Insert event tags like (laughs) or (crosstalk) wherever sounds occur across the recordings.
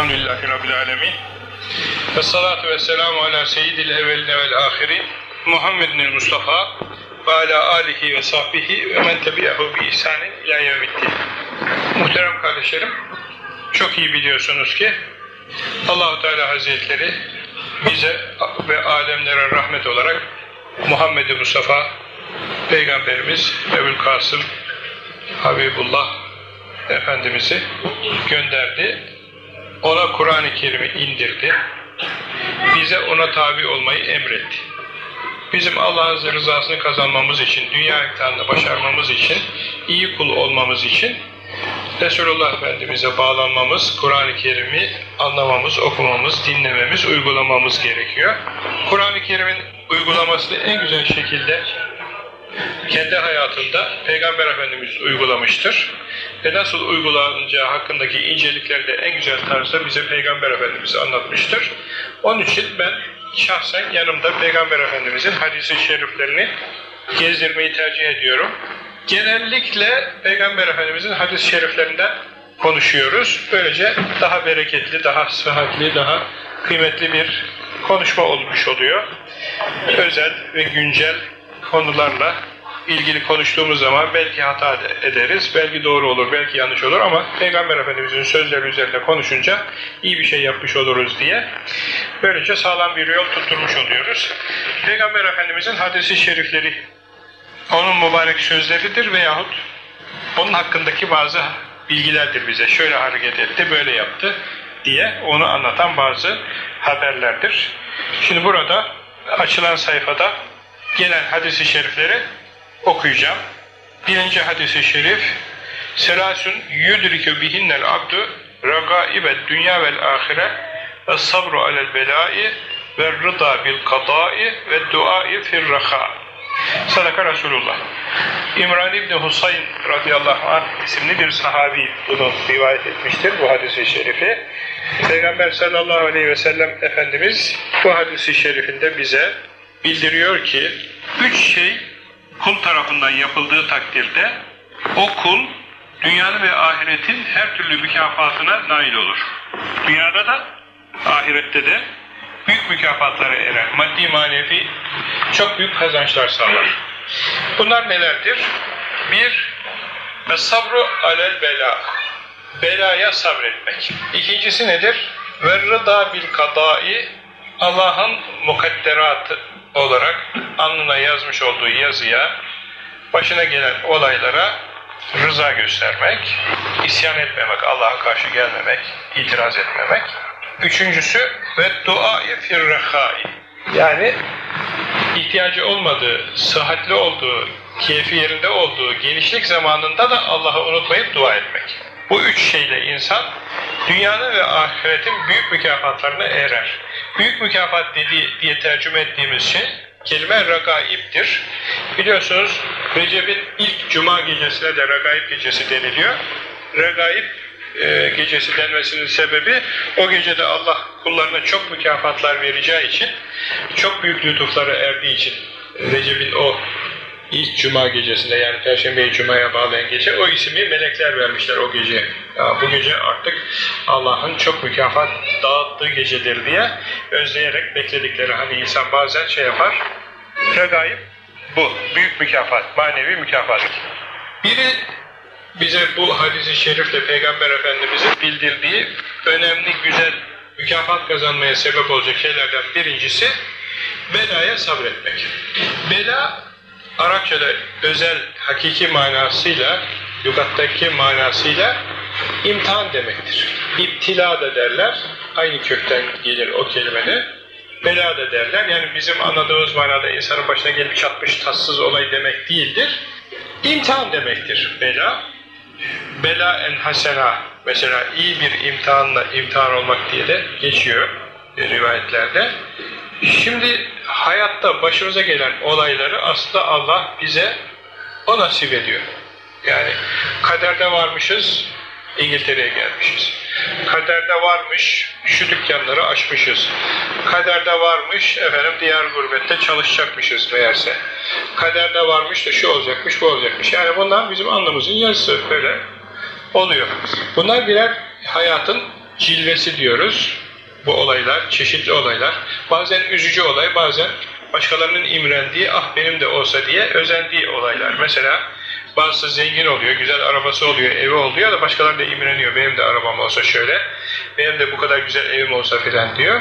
Elhamdülillahi Rabbil Alemin. Ve salatu ve selamu ala seyyidil evveline vel ahirin. Muhammedin Mustafa ve ala alihi ve sahbihi ve men tebi'ahu bi ihsanin ila yevmiddin. Muhterem kardeşlerim, çok iyi biliyorsunuz ki Allahu Teala Hazretleri bize ve alemlere rahmet olarak Muhammed Mustafa Peygamberimiz Ebu'l Kasım Habibullah Efendimiz'i gönderdi. Ona Kur'an-ı Kerim'i indirdi. Bize ona tabi olmayı emretti. Bizim Allah'ın rızasını kazanmamız için, dünya imtihanını başarmamız için, iyi kul olmamız için Resulullah Efendimiz'e bağlanmamız, Kur'an-ı Kerim'i anlamamız, okumamız, dinlememiz, uygulamamız gerekiyor. Kur'an-ı Kerim'in uygulamasını en güzel şekilde kendi hayatında Peygamber Efendimiz uygulamıştır. Ve nasıl uygulanacağı hakkındaki incelikleri de en güzel tarzda bize Peygamber Efendimiz anlatmıştır. Onun için ben şahsen yanımda Peygamber Efendimizin hadisi şeriflerini gezdirmeyi tercih ediyorum. Genellikle Peygamber Efendimizin hadis-i şeriflerinden konuşuyoruz. Böylece daha bereketli, daha sıhhatli, daha kıymetli bir konuşma olmuş oluyor. Özel ve güncel konularla ilgili konuştuğumuz zaman belki hata ederiz, belki doğru olur, belki yanlış olur ama Peygamber Efendimiz'in sözleri üzerinde konuşunca iyi bir şey yapmış oluruz diye böylece sağlam bir yol tutturmuş oluyoruz. Peygamber Efendimiz'in hadisi şerifleri onun mübarek sözleridir veyahut onun hakkındaki bazı bilgilerdir bize. Şöyle hareket etti, böyle yaptı diye onu anlatan bazı haberlerdir. Şimdi burada açılan sayfada gelen hadisi şerifleri okuyacağım. Birinci hadisi şerif Selasun yudrikü bihinnel abdu ragaibet dünya vel ahire ve sabru alel belai ve rıda bil kadai ve duai fir raha. Sadaka Resulullah. İmran İbni Husayn radıyallahu anh isimli bir sahabi bunu rivayet etmiştir bu hadisi şerifi. Peygamber sallallahu aleyhi ve sellem Efendimiz bu hadisi şerifinde bize bildiriyor ki üç şey kul tarafından yapıldığı takdirde o kul dünyanın ve ahiretin her türlü mükafatına nail olur. Dünyada da ahirette de büyük mükafatlara erer. Maddi manevi çok büyük kazançlar sağlar. Bunlar nelerdir? Bir, sabru alel bela. Belaya sabretmek. İkincisi nedir? Ve rıda bil kadai. Allah'ın mukadderatı olarak alnına yazmış olduğu yazıya, başına gelen olaylara rıza göstermek, isyan etmemek, Allah'a karşı gelmemek, itiraz etmemek. Üçüncüsü ve duayı firrehai. Yani ihtiyacı olmadığı, sıhhatli olduğu, keyfi yerinde olduğu genişlik zamanında da Allah'ı unutmayıp dua etmek. Bu üç şeyle insan dünyanın ve ahiretin büyük mükafatlarına erer. Büyük mükafat dediği, diye tercüme ettiğimiz şey kelime ragaiptir. Biliyorsunuz Recep'in ilk cuma gecesine de ragaib gecesi deniliyor. Ragaib e, gecesi denmesinin sebebi o gecede Allah kullarına çok mükafatlar vereceği için çok büyük lütuflara erdiği için Recep'in o ilk cuma gecesinde yani Perşembe Cuma'ya bağlayan gece o ismi melekler vermişler o gece. Ya bu gece artık Allah'ın çok mükafat dağıttığı gecedir diye özleyerek bekledikleri hani insan bazen şey yapar. Regaib bu. Büyük mükafat, manevi mükafat. Biri bize bu hadisi şerifle Peygamber Efendimiz'in bildirdiği önemli, güzel mükafat kazanmaya sebep olacak şeylerden birincisi belaya sabretmek. Bela Arapçada özel, hakiki manasıyla, lügattaki manasıyla imtihan demektir. İptila da derler, aynı kökten gelir o kelimenin. Bela da derler, yani bizim anladığımız manada insanın başına gelip çatmış tatsız olay demek değildir. İmtihan demektir bela. Bela en hasena, mesela iyi bir imtihanla imtihan olmak diye de geçiyor rivayetlerde. Şimdi hayatta başımıza gelen olayları aslında Allah bize o nasip ediyor. Yani kaderde varmışız, İngiltere'ye gelmişiz. Kaderde varmış, şu dükkanları açmışız. Kaderde varmış, efendim diğer gurbette çalışacakmışız meğerse. Kaderde varmış da şu olacakmış, bu olacakmış. Yani bunlar bizim anlamımızın yazısı böyle oluyor. Bunlar birer hayatın cilvesi diyoruz. Bu olaylar, çeşitli olaylar. Bazen üzücü olay, bazen başkalarının imrendiği, ah benim de olsa diye özendiği olaylar. Mesela bazısı zengin oluyor, güzel arabası oluyor, evi oluyor da başkaları da imreniyor. Benim de arabam olsa şöyle, benim de bu kadar güzel evim olsa filan diyor.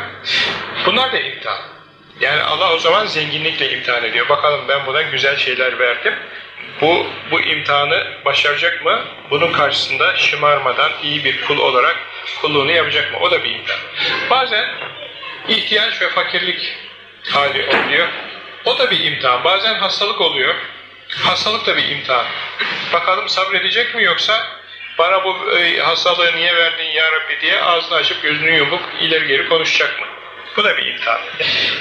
Bunlar da imtihan. Yani Allah o zaman zenginlikle imtihan ediyor. Bakalım ben buna güzel şeyler verdim. Bu, bu imtihanı başaracak mı? Bunun karşısında şımarmadan iyi bir kul olarak kulluğunu yapacak mı? O da bir imtihan. Bazen ihtiyaç ve fakirlik hali oluyor. O da bir imtihan. Bazen hastalık oluyor. Hastalık da bir imtihan. Bakalım sabredecek mi yoksa bana bu e, hastalığı niye verdin ya Rabbi diye ağzını açıp gözünü yumup ileri geri konuşacak mı? Bu da bir imtihan.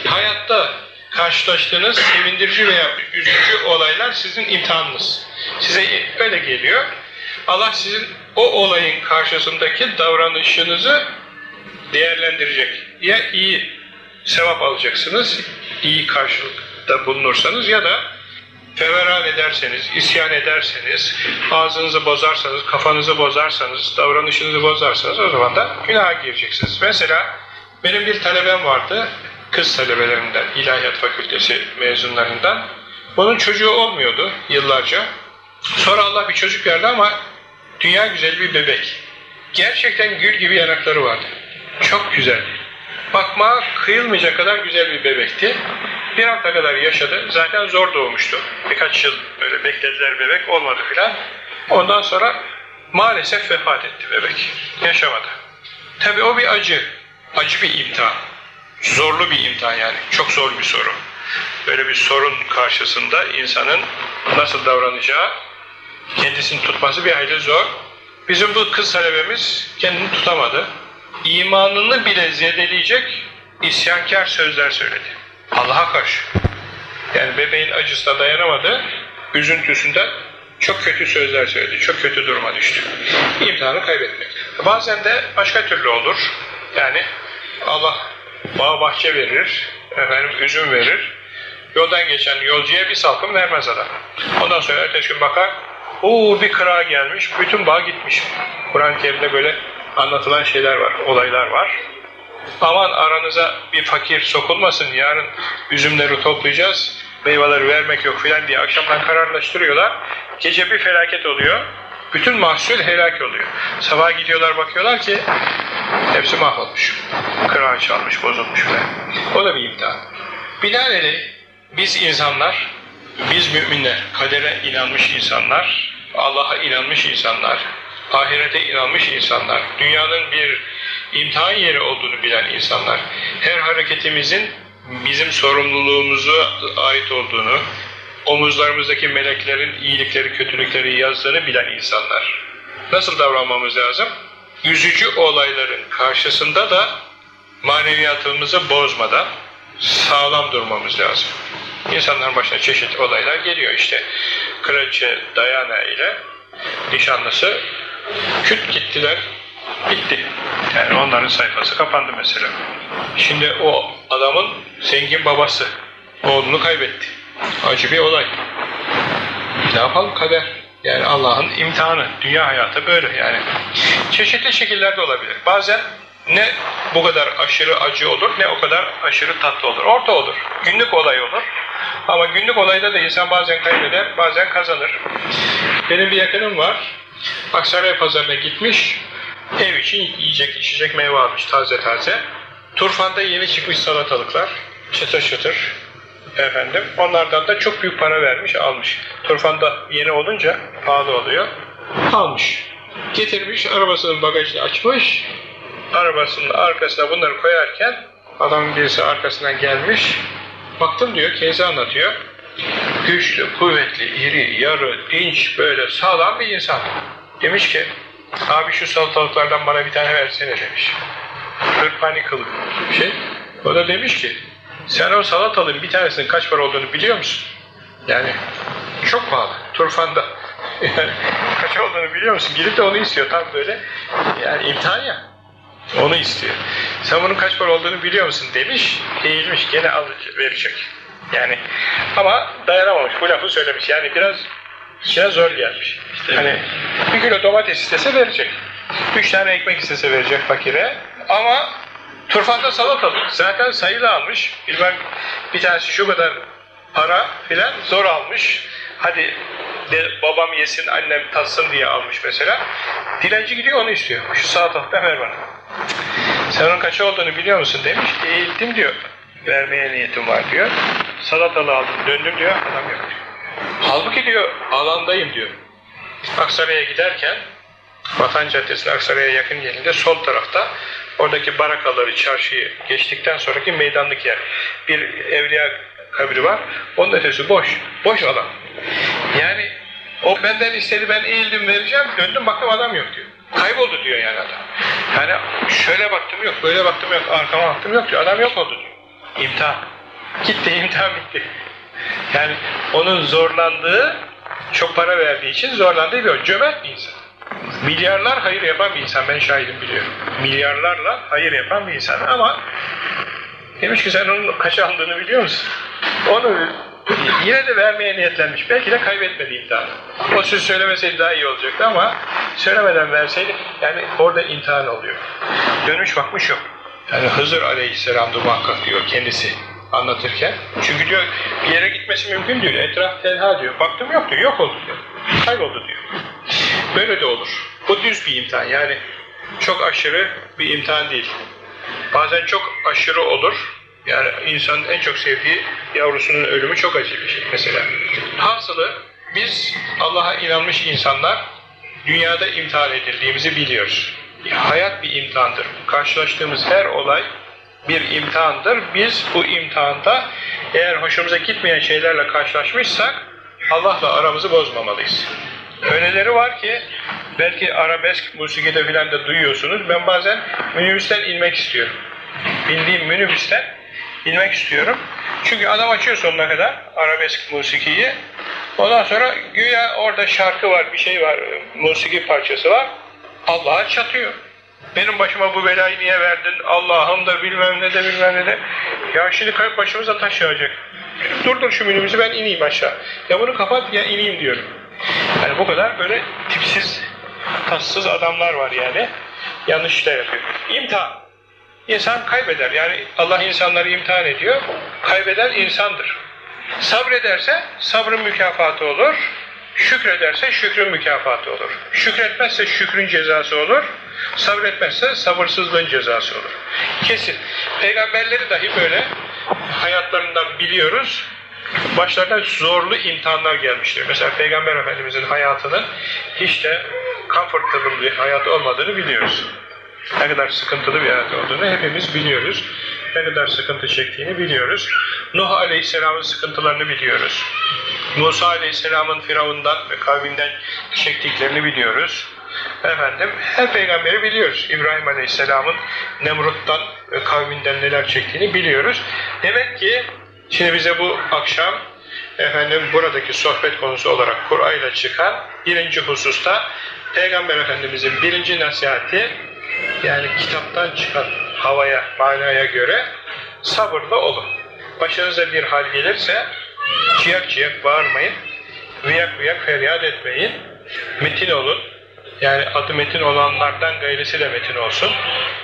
Hayatta karşılaştığınız sevindirici veya üzücü olaylar sizin imtihanınız. Size öyle geliyor. Allah sizin o olayın karşısındaki davranışınızı değerlendirecek. Ya iyi sevap alacaksınız, iyi karşılıkta bulunursanız ya da feveran ederseniz, isyan ederseniz, ağzınızı bozarsanız, kafanızı bozarsanız, davranışınızı bozarsanız o zaman da günaha gireceksiniz. Mesela benim bir talebem vardı, kız talebelerinden, İlahiyat Fakültesi mezunlarından. Onun çocuğu olmuyordu yıllarca. Sonra Allah bir çocuk verdi ama dünya güzel bir bebek. Gerçekten gül gibi yanakları vardı. Çok güzeldi. Bakma kıyılmayacak kadar güzel bir bebekti. Bir hafta kadar yaşadı. Zaten zor doğmuştu. Birkaç yıl böyle beklediler bebek olmadı filan. Ondan sonra maalesef vefat etti bebek. Yaşamadı. Tabi o bir acı. Acı bir imtihan. Zorlu bir imtihan yani. Çok zor bir soru. Böyle bir sorun karşısında insanın nasıl davranacağı, kendisini tutması bir hayli zor. Bizim bu kız talebemiz kendini tutamadı. İmanını bile zedeleyecek isyankar sözler söyledi. Allah'a karşı. Yani bebeğin acısına dayanamadı, üzüntüsünden çok kötü sözler söyledi, çok kötü duruma düştü. İmtihanı kaybetmek. Bazen de başka türlü olur. Yani Allah bağ bahçe verir, efendim üzüm verir. Yoldan geçen yolcuya bir salkım vermez adam. Ondan sonra ertesi gün bakar, o bir kıra gelmiş, bütün bağ gitmiş. Kur'an-ı Kerim'de böyle anlatılan şeyler var, olaylar var. Aman aranıza bir fakir sokulmasın, yarın üzümleri toplayacağız, meyveleri vermek yok filan diye akşamdan kararlaştırıyorlar. Gece bir felaket oluyor, bütün mahsul helak oluyor. Sabah gidiyorlar bakıyorlar ki hepsi mahvolmuş. Kırağı çalmış, bozulmuş filan. O da bir imtihan. Binaenaleyh biz insanlar, biz müminler, kadere inanmış insanlar, Allah'a inanmış insanlar, ahirete inanmış insanlar, dünyanın bir imtihan yeri olduğunu bilen insanlar, her hareketimizin bizim sorumluluğumuza ait olduğunu, omuzlarımızdaki meleklerin iyilikleri, kötülükleri yazdığını bilen insanlar. Nasıl davranmamız lazım? Üzücü olayların karşısında da maneviyatımızı bozmadan sağlam durmamız lazım. İnsanların başına çeşitli olaylar geliyor işte. Kraliçe Diana ile nişanlısı küt gittiler, bitti. Yani onların sayfası kapandı mesela. Şimdi o adamın zengin babası oğlunu kaybetti. Acı bir olay. Ne yapalım kader. Yani Allah'ın imtihanı. Dünya hayatı böyle yani. Çeşitli şekillerde olabilir. Bazen ne bu kadar aşırı acı olur ne o kadar aşırı tatlı olur. Orta olur. Günlük olay olur. Ama günlük olayda da insan bazen kaybeder, bazen kazanır. Benim bir yakınım var. Aksaray pazarına gitmiş. Ev için yiyecek, içecek meyve almış taze taze. Turfanda yeni çıkmış salatalıklar. Çıtır çıtır. Efendim. Onlardan da çok büyük para vermiş, almış. Turfanda yeni olunca pahalı oluyor. Almış. Getirmiş, arabasının bagajını açmış. Arabasının arkasına bunları koyarken adamın birisi arkasından gelmiş. Baktım diyor, kendisi anlatıyor. Güçlü, kuvvetli, iri, yarı, dinç, böyle sağlam bir insan. Demiş ki, abi şu salatalıklardan bana bir tane versene demiş. Hırpani kılık şey. O da demiş ki, sen o salatalığın bir tanesinin kaç para olduğunu biliyor musun? Yani çok pahalı. Turfanda. (laughs) Yani kaç olduğunu biliyor musun? Gidip de onu istiyor tam böyle. Yani imtihan ya. Onu istiyor. Sen bunun kaç para olduğunu biliyor musun demiş. Eğilmiş gene alıcı verecek. Yani ama dayanamamış. Bu lafı söylemiş. Yani biraz içine zor gelmiş. İşte hani bir kilo domates istese verecek. Üç tane ekmek istese verecek fakire. Ama turfanda salatalık. Zaten sayılı almış. Bilmem bir tanesi şu kadar para filan zor almış. Hadi de, babam yesin, annem tatsın diye almış mesela. Dilenci gidiyor onu istiyor. Şu salatalıktan ver bana. Sen onun kaç olduğunu biliyor musun demiş. Eğildim diyor. Vermeye niyetim var diyor. Salatalığı aldım döndüm diyor. Adam yok diyor. Halbuki diyor alandayım diyor. Aksaray'a giderken Vatan Caddesi'nin Aksaray'a yakın yerinde sol tarafta oradaki barakaları, çarşıyı geçtikten sonraki meydanlık yer. Bir evliya kabri var. Onun ötesi boş. Boş alan. Yani o benden istedi ben eğildim vereceğim. Döndüm baktım adam yok diyor. Kayboldu diyor yani adam. Yani şöyle baktım yok, böyle baktım yok, arkama baktım yok diyor. Adam yok oldu diyor. İmtihan. Gitti, imtihan bitti. Yani onun zorlandığı, çok para verdiği için zorlandığı bir. Cömert bir insan. Milyarlar hayır yapan bir insan, ben şahidim biliyorum. Milyarlarla hayır yapan bir insan ama demiş ki sen onun kaç aldığını biliyor musun? Onu (laughs) yine de vermeye niyetlenmiş. Belki de kaybetmedi imtihanı. O söz söylemeseydi daha iyi olacaktı ama söylemeden verseydi yani orada imtihan oluyor. Dönüş bakmış yok. Yani Hızır Aleyhisselam'dı muhakkak diyor kendisi anlatırken. Çünkü diyor bir yere gitmesi mümkün değil. Etraf tenha diyor. Baktım yok diyor. Yok oldu diyor. Kayboldu diyor. Böyle de olur. Bu düz bir imtihan. Yani çok aşırı bir imtihan değil. Bazen çok aşırı olur. Yani insanın en çok sevdiği yavrusunun ölümü çok acı bir şey mesela. Hasılı biz Allah'a inanmış insanlar dünyada imtihan edildiğimizi biliyoruz. Hayat bir imtihandır. Karşılaştığımız her olay bir imtihandır. Biz bu imtihanda eğer hoşumuza gitmeyen şeylerle karşılaşmışsak Allah'la aramızı bozmamalıyız. Öyleleri var ki belki arabesk musikide filan da duyuyorsunuz. Ben bazen minibüsten inmek istiyorum. Bindiğim minibüsten inmek istiyorum. Çünkü adam açıyor sonuna kadar arabesk musikiyi. Ondan sonra güya orada şarkı var, bir şey var, musiki parçası var. Allah'a çatıyor. Benim başıma bu belayı niye verdin? Allah'ım da bilmem ne de bilmem ne de. Ya şimdi kalp başımıza taş yağacak. Durdur şu minibüsü ben ineyim aşağı. Ya bunu kapat ya ineyim diyorum. Yani bu kadar böyle tipsiz, tatsız adamlar var yani. Yanlış işler yapıyor. İmtihan. İnsan kaybeder. Yani Allah insanları imtihan ediyor. Kaybeden insandır. Sabrederse sabrın mükafatı olur. Şükrederse şükrün mükafatı olur. Şükretmezse şükrün cezası olur. Sabretmezse sabırsızlığın cezası olur. Kesin. Peygamberleri dahi böyle hayatlarından biliyoruz. Başlarına zorlu imtihanlar gelmiştir. Mesela Peygamber Efendimizin hayatının hiç de comfortable bir hayat olmadığını biliyoruz. Ne kadar sıkıntılı bir hayat olduğunu hepimiz biliyoruz. Ne kadar sıkıntı çektiğini biliyoruz. Nuh Aleyhisselam'ın sıkıntılarını biliyoruz. Musa Aleyhisselam'ın Firavundan ve kavminden çektiklerini biliyoruz. Efendim, her peygamberi biliyoruz. İbrahim Aleyhisselam'ın Nemrut'tan ve kavminden neler çektiğini biliyoruz. Demek ki şimdi bize bu akşam efendim buradaki sohbet konusu olarak Kur'an'la çıkan birinci hususta Peygamber Efendimizin birinci nasihati yani kitaptan çıkan havaya, manaya göre sabırlı olun. Başınıza bir hal gelirse ciyak ciyak bağırmayın, viyak viyak feryat etmeyin, metin olun. Yani adı metin olanlardan gayrisi de metin olsun.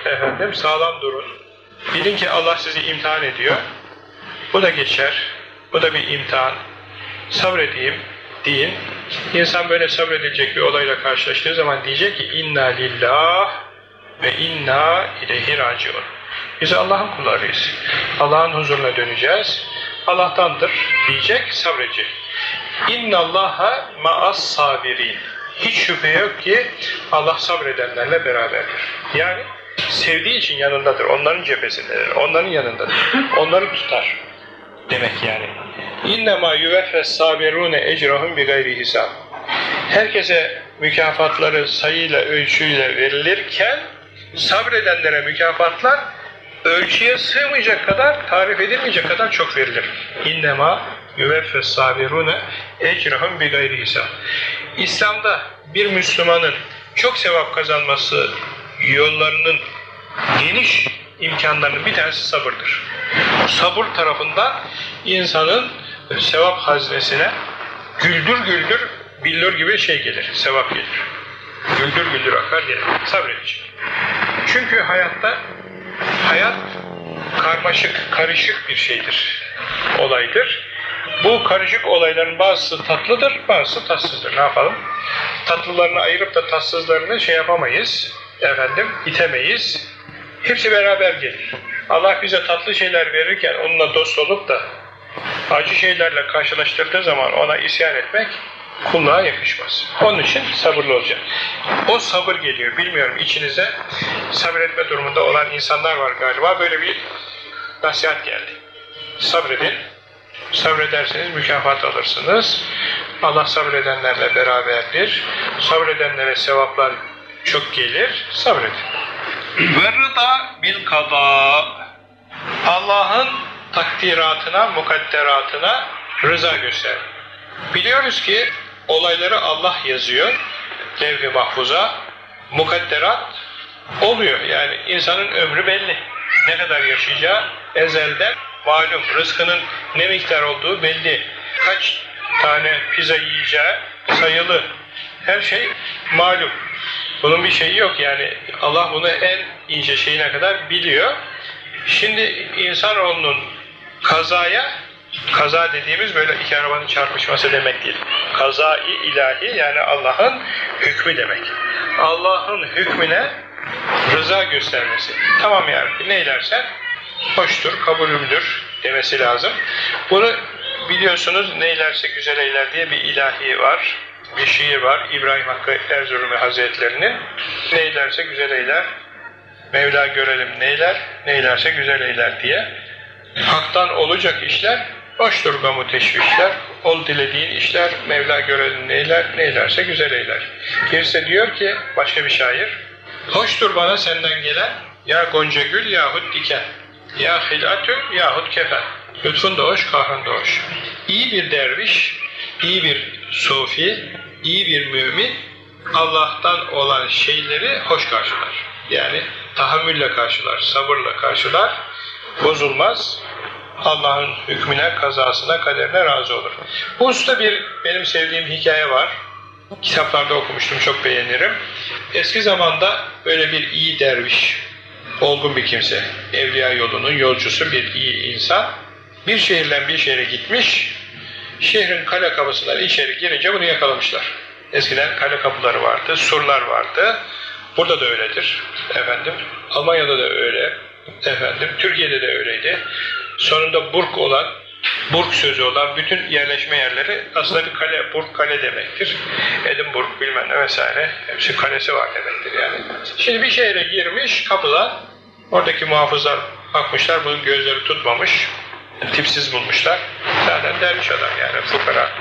Efendim sağlam durun. Bilin ki Allah sizi imtihan ediyor. Bu da geçer. Bu da bir imtihan. Sabredeyim deyin. İnsan böyle sabredilecek bir olayla karşılaştığı zaman diyecek ki inna lillah ve inna ileyhi raciun. Biz Allah'ın kullarıyız. Allah'ın huzuruna döneceğiz. Allah'tandır diyecek, sabredecek. İnna Allaha ma'as sabirin. Hiç şüphe yok ki Allah sabredenlerle beraberdir. Yani sevdiği için yanındadır. Onların cephesindedir. Onların yanındadır. Onları tutar. Demek yani. İnnemâ yüveffes sabirûne ecrahum bi gayri hisab. Herkese mükafatları sayıyla, ölçüyle verilirken sabredenlere mükafatlar ölçüye sığmayacak kadar, tarif edilmeyecek kadar çok verilir. İnnemâ yüveffes sabirûne ecrahum bi gayri hisab. İslam'da bir Müslümanın çok sevap kazanması yollarının geniş imkanlarının bir tanesi sabırdır. Sabır tarafından insanın sevap haznesine güldür güldür billur gibi şey gelir, sevap gelir. Güldür güldür akar gelir. Sabredecek. Çünkü hayatta hayat karmaşık, karışık bir şeydir, olaydır. Bu karışık olayların bazısı tatlıdır, bazısı tatsızdır. Ne yapalım? Tatlılarını ayırıp da tatsızlarını şey yapamayız, efendim, itemeyiz. Hepsi beraber gelir. Allah bize tatlı şeyler verirken onunla dost olup da acı şeylerle karşılaştırdığı zaman ona isyan etmek kulluğa yakışmaz. Onun için sabırlı olacak. O sabır geliyor. Bilmiyorum içinize sabretme durumunda olan insanlar var galiba. Böyle bir nasihat geldi. Sabredin. Sabrederseniz mükafat alırsınız. Allah sabredenlerle beraberdir. Sabredenlere sevaplar çok gelir. Sabredin. Ve rıda bil kada. Allah'ın takdiratına, mukadderatına rıza göster. Biliyoruz ki olayları Allah yazıyor. Levh-i mahfuza. Mukadderat oluyor. Yani insanın ömrü belli. Ne kadar yaşayacağı ezelden malum. Rızkının ne miktar olduğu belli. Kaç tane pizza yiyeceği sayılı. Her şey malum. Bunun bir şeyi yok yani. Allah bunu en ince şeyine kadar biliyor. Şimdi insanoğlunun kazaya, kaza dediğimiz böyle iki arabanın çarpışması demek değil. Kazai ilahi yani Allah'ın hükmü demek. Allah'ın hükmüne rıza göstermesi. Tamam ya Rabbi neylersen hoştur, kabulümdür demesi lazım. Bunu biliyorsunuz neylerse güzel eyler diye bir ilahi var. Bir şiir var İbrahim Hakkı Erzurumi Hazretlerinin. Neylerse güzel eyler, Mevla görelim neyler, neylerse güzel eyler diye. Hak'tan olacak işler, hoştur gamu teşvişler, ol dilediğin işler, Mevla görelim neyler, neylerse güzel eyler. Gerisi diyor ki, başka bir şair, hoştur bana senden gelen, ya gonca gül yahut diken, ya hilatü yahut kefen, lütfun da hoş, kahrın da hoş. İyi bir derviş, iyi bir sufi, iyi bir mümin, Allah'tan olan şeyleri hoş karşılar. Yani tahammülle karşılar, sabırla karşılar, bozulmaz, Allah'ın hükmüne, kazasına, kaderine razı olur. Bu usta bir benim sevdiğim hikaye var. Kitaplarda okumuştum, çok beğenirim. Eski zamanda böyle bir iyi derviş, olgun bir kimse, evliya yolunun yolcusu bir iyi insan, bir şehirden bir şehre gitmiş, şehrin kale kapısından içeri girince bunu yakalamışlar. Eskiden kale kapıları vardı, surlar vardı. Burada da öyledir efendim. Almanya'da da öyle efendim. Türkiye'de de öyleydi. Sonunda burg olan, burg sözü olan bütün yerleşme yerleri aslında bir kale, burg kale demektir. Edinburgh bilmem ne vesaire. Hepsi kalesi var demektir yani. Şimdi bir şehre girmiş kapılar. Oradaki muhafızlar bakmışlar bunun gözleri tutmamış. Tipsiz bulmuşlar. Zaten derviş adam yani fukara.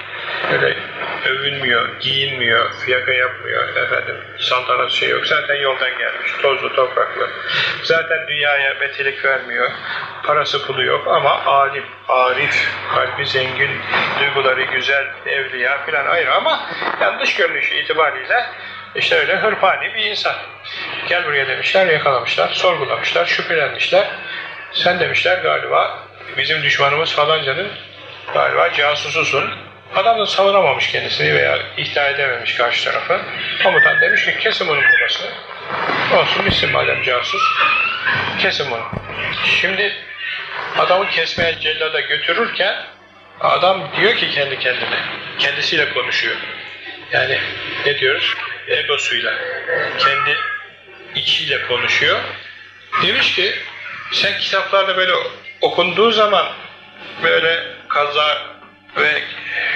Öyle övünmüyor, giyinmiyor, fiyaka yapmıyor efendim. Santanat şey yok. Zaten yoldan gelmiş. Tozlu, topraklı. Zaten dünyaya metelik vermiyor. Parası pulu yok ama alim, arif, kalbi zengin, duyguları güzel, evliya filan ayrı ama yani dış görünüşü itibariyle işte öyle hırpani bir insan. Gel buraya demişler, yakalamışlar, sorgulamışlar, şüphelenmişler. Sen demişler galiba bizim düşmanımız falancanın galiba casususun. Adam da savunamamış kendisini veya ihtar edememiş karşı tarafı. Komutan demiş ki kesin bunun kafasını. Olsun bitsin madem casus. Kesin bunu. Şimdi adamı kesmeye cellada götürürken adam diyor ki kendi kendine, kendisiyle konuşuyor. Yani ne diyoruz? Egosuyla, kendi içiyle konuşuyor. Demiş ki sen kitaplarda böyle okunduğu zaman böyle kaza ve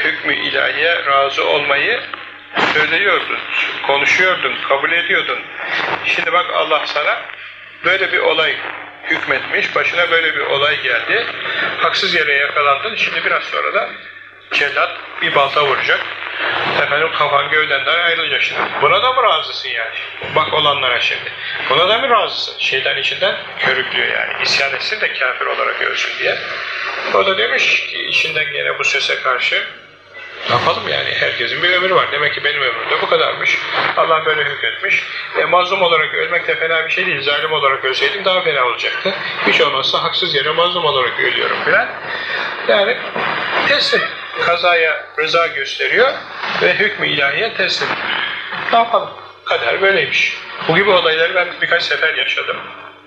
hükmü ilahiye razı olmayı söylüyordun, konuşuyordun, kabul ediyordun. Şimdi bak Allah sana böyle bir olay hükmetmiş, başına böyle bir olay geldi. Haksız yere yakalandın, şimdi biraz sonra da cellat bir balta vuracak. Efendim kafan gövdenden ayrılacak şimdi. Buna da mı razısın yani? Bak olanlara şimdi. Buna da mı razısın? Şeytan içinden körüklüyor yani. İsyan etsin de kafir olarak ölsün diye. O da demiş ki içinden gene bu sese karşı ne yapalım yani herkesin bir ömrü var. Demek ki benim ömrüm de bu kadarmış. Allah böyle hükmetmiş. E, mazlum olarak ölmek de fena bir şey değil. Zalim olarak ölseydim daha fena olacaktı. Hiç olmazsa haksız yere mazlum olarak ölüyorum filan. Yani teslim. Kazaya rıza gösteriyor ve hükmü ilahiye teslim. Ne yapalım? Kader böyleymiş. Bu gibi olayları ben birkaç sefer yaşadım.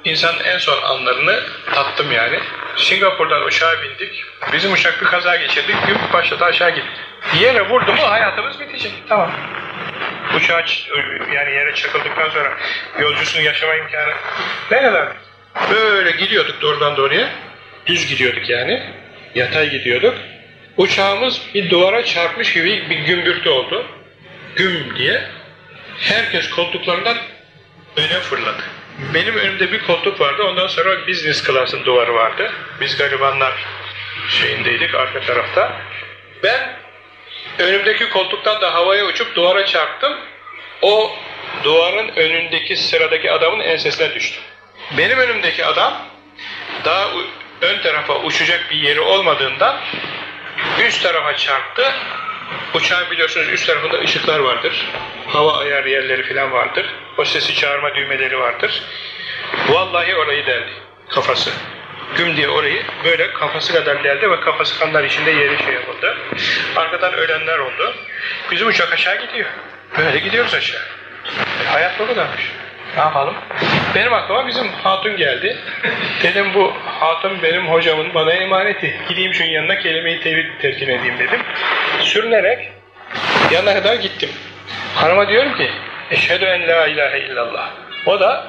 İnsanın en son anlarını tattım yani. Singapur'dan uçağa bindik. Bizim uçak bir kaza geçirdik. Gün başladı aşağı gitti. Yere vurdu mu hayatımız bitecek. Tamam. Uçağa yani yere çakıldıktan sonra yolcusunu yaşama imkanı ne kadar? Böyle gidiyorduk doğrudan doğruya. Düz gidiyorduk yani. Yatay gidiyorduk. Uçağımız bir duvara çarpmış gibi bir gümbürtü oldu. Güm diye. Herkes koltuklarından öne fırladı. Benim önümde bir koltuk vardı. Ondan sonra business class'ın duvarı vardı. Biz garibanlar şeyindeydik arka tarafta. Ben önümdeki koltuktan da havaya uçup duvara çarptım. O duvarın önündeki sıradaki adamın ensesine düştüm. Benim önümdeki adam daha ön tarafa uçacak bir yeri olmadığından üst tarafa çarptı. Uçağın biliyorsunuz üst tarafında ışıklar vardır. Hava ayar yerleri falan vardır. O sesi çağırma düğmeleri vardır. Vallahi orayı deldi. Kafası. Güm diye orayı böyle kafası kadar deldi ve kafası kanlar içinde yeri şey yapıldı. Arkadan ölenler oldu. Bizim uçak aşağı gidiyor. Böyle gidiyoruz aşağı. E, hayat bu kadarmış. Ne yapalım? Benim aklıma bizim hatun geldi. Dedim bu hatun benim hocamın bana emaneti. Gideyim şunun yanına kelime-i tevhid terkin edeyim dedim. Sürünerek yanına kadar gittim. Hanıma diyorum ki Eşhedü en la ilahe illallah. O da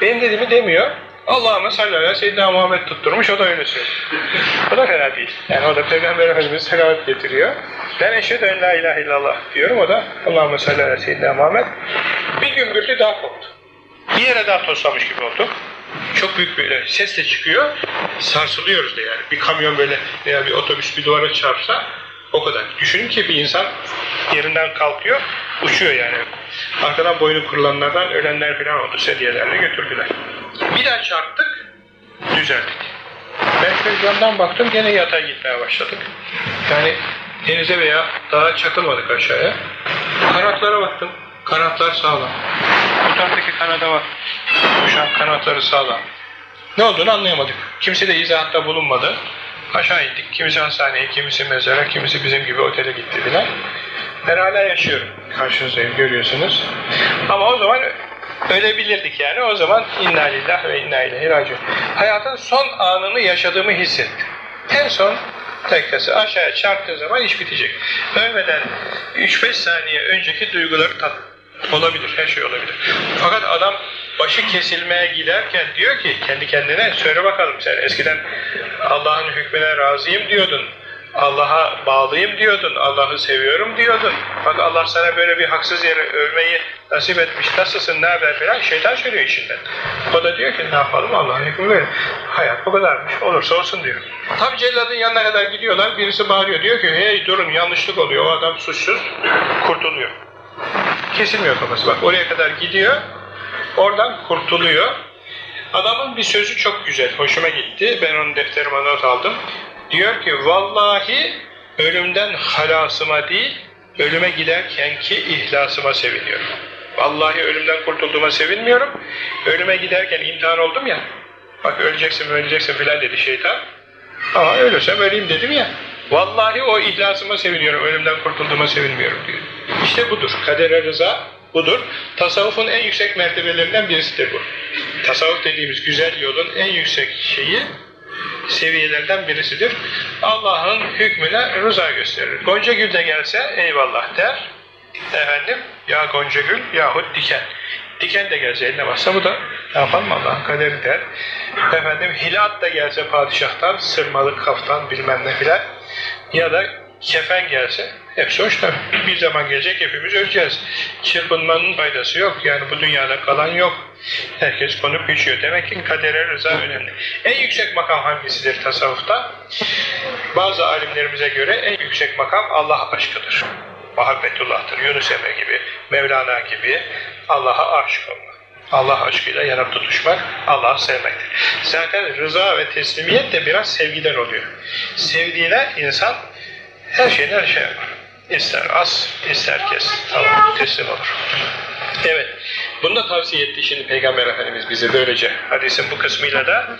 benim dediğimi demiyor. Allah'ıma sallallahu aleyhi ve seyyidina Muhammed tutturmuş, o da öyle söylüyor. O da fena değil. Yani o da Peygamber Efendimiz selavat getiriyor. Ben eşhedü en la ilahe illallah diyorum, o da Allah'ıma sallallahu aleyhi ve seyyidina Muhammed. Bir gümbürtü daha koptu. Bir yere daha toslamış gibi oldu. Çok büyük böyle ses de çıkıyor. Sarsılıyoruz da yani. Bir kamyon böyle veya bir otobüs bir duvara çarpsa o kadar. Düşünün ki bir insan yerinden kalkıyor, uçuyor yani. Arkadan boynu kurulanlardan ölenler falan oldu. Sedyelerle götürdüler. Bir daha çarptık, düzeldik. Ben camdan baktım, gene yatay gitmeye başladık. Yani denize veya dağa çakılmadık aşağıya. Kanatlara baktım, kanatlar sağlam. Bu kanada var. Şu kanatları sağlam. Ne olduğunu anlayamadık. Kimse de izahatta bulunmadı. Aşağı indik. Kimisi hastaneye, kimisi mezara, kimisi bizim gibi otele gitti filan. Ben yaşıyorum. Karşınızdayım, görüyorsunuz. Ama o zaman ölebilirdik yani. O zaman inna lillah ve inna ileyhi raciun. Hayatın son anını yaşadığımı hissettim. En son dakikası aşağıya çarptığı zaman iş bitecek. Ölmeden 3-5 saniye önceki duyguları tat olabilir, her şey olabilir. Fakat adam başı kesilmeye giderken diyor ki kendi kendine söyle bakalım sen eskiden Allah'ın hükmüne razıyım diyordun. Allah'a bağlıyım diyordun, Allah'ı seviyorum diyordun. Bak Allah sana böyle bir haksız yere övmeyi nasip etmiş, nasılsın, ne haber falan şeytan söylüyor içinden. O da diyor ki ne yapalım Allah'ın hükmü böyle. Hayat bu kadarmış, olursa olsun diyor. Tam celladın yanına kadar gidiyorlar, birisi bağırıyor. Diyor ki hey durun yanlışlık oluyor, o adam suçsuz, kurtuluyor. Kesilmiyor kafası bak oraya kadar gidiyor, oradan kurtuluyor. Adamın bir sözü çok güzel, hoşuma gitti. Ben onun defterime not aldım. Diyor ki vallahi ölümden halasıma değil, ölüme giderkenki ihlasıma seviniyorum. Vallahi ölümden kurtulduğuma sevinmiyorum. Ölüme giderken imtihan oldum ya. Bak öleceksin öleceksin filan dedi şeytan. Ama ölürsem öleyim dedim ya. Vallahi o ihlasıma seviniyorum, ölümden kurtulduğuma sevinmiyorum diyor. İşte budur. Kadere rıza budur. Tasavvufun en yüksek mertebelerinden birisidir bu. Tasavvuf dediğimiz güzel yolun en yüksek şeyi seviyelerden birisidir. Allah'ın hükmüne rıza gösterir. Gonca gül de gelse eyvallah der. Efendim ya gonca gül yahut diken. Diken de gelse eline bassa bu da ne yapalım Allah'ın kaderi der. Efendim hilat da gelse padişahtan sırmalık kaftan bilmem ne filan ya da kefen gelse hepsi hoş tabi. Bir zaman gelecek hepimiz öleceğiz. Çırpınmanın faydası yok. Yani bu dünyada kalan yok. Herkes konup biçiyor. Demek ki kadere rıza önemli. En yüksek makam hangisidir tasavvufta? Bazı alimlerimize göre en yüksek makam Allah aşkıdır. Muhabbetullah'tır. Yunus Emre gibi, Mevlana gibi Allah'a aşık olmak. Allah aşkıyla yanıp tutuşmak, Allah'ı sevmektir. Zaten rıza ve teslimiyet de biraz sevgiden oluyor. Sevdiğine insan her şeyden şey yapar. İster az, ister kes. Tamam, teslim olur. Evet, bunu da tavsiye etti şimdi Peygamber Efendimiz bize böylece. Hadisin bu kısmıyla da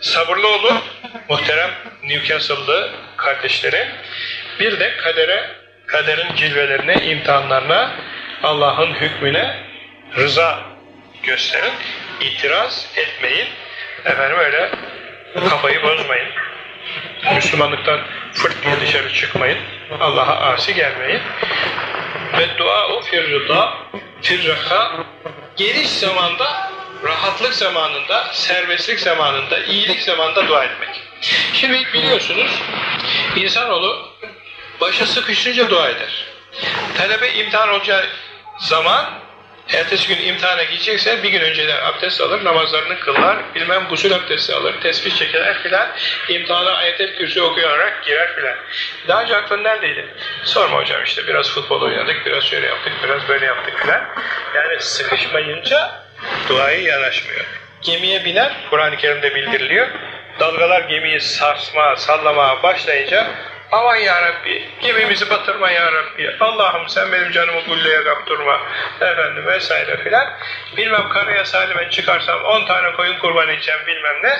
sabırlı olun, muhterem Newcastle'lı kardeşlerim. Bir de kadere, kaderin cilvelerine, imtihanlarına, Allah'ın hükmüne rıza gösterin. İtiraz etmeyin. Efendim öyle kafayı bozmayın. Müslümanlıktan fırt diye dışarı çıkmayın. Allah'a asi gelmeyin. Ve dua o firrıda firraka geniş zamanda rahatlık zamanında, serbestlik zamanında, iyilik zamanında dua etmek. Şimdi biliyorsunuz insanoğlu başı sıkışınca dua eder. Talebe imtihan olacağı zaman ertesi gün imtihana gidecekse bir gün önceden abdest alır, namazlarını kılar, bilmem gusül abdesti alır, tesbih çeker filan, imtihana ayet-el kürsü okuyarak girer filan. Daha önce aklın neredeydi? Sorma hocam işte biraz futbol oynadık, biraz şöyle yaptık, biraz böyle yaptık filan. Yani sıkışmayınca duayı yanaşmıyor. Gemiye biner, Kur'an-ı Kerim'de bildiriliyor. Dalgalar gemiyi sarsma, sallamaya başlayınca Aman ya Rabbi, gemimizi batırma ya Rabbi. Allah'ım sen benim canımı gülleye kaptırma. Efendim vesaire filan. Bilmem karaya salimen çıkarsam 10 tane koyun kurban edeceğim bilmem ne.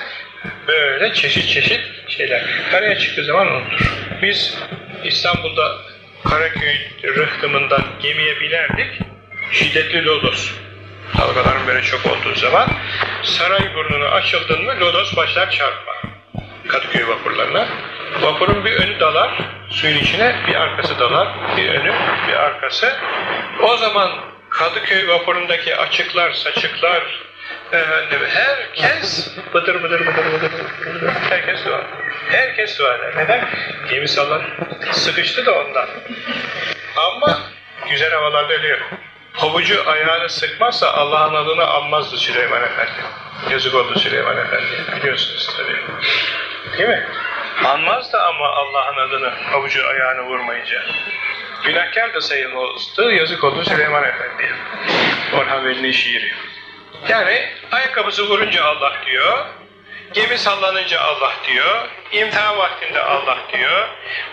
Böyle çeşit çeşit şeyler. Karaya çıktığı zaman unutur. Biz İstanbul'da Karaköy rıhtımından gemiye binerdik. Şiddetli lodos. Dalgaların böyle çok olduğu zaman saray burnunu açıldın mı lodos başlar çarpma. Kadıköy vapurlarına. Vapurun bir önü dalar suyun içine, bir arkası dalar, bir önü, bir arkası. O zaman Kadıköy vapurundaki açıklar, saçıklar, efendim, herkes bıdır bıdır bıdır bıdır herkes dua. Herkes dua eder. Neden? Gemi sallar. Sıkıştı da ondan. Ama güzel havalarda öyle yok. Havucu ayağını sıkmazsa Allah'ın adını almazdı Süleyman Efendi. Yazık oldu Süleyman Efendi. Biliyorsunuz tabii. Değil mi? Anmaz da ama Allah'ın adını avucu ayağını vurmayınca. Günahkar da sayılmazdı, yazık oldu Süleyman Efendi'ye. Orhan Veli'nin şiiri. Yani ayakkabısı vurunca Allah diyor, gemi sallanınca Allah diyor, imtihan vaktinde Allah diyor,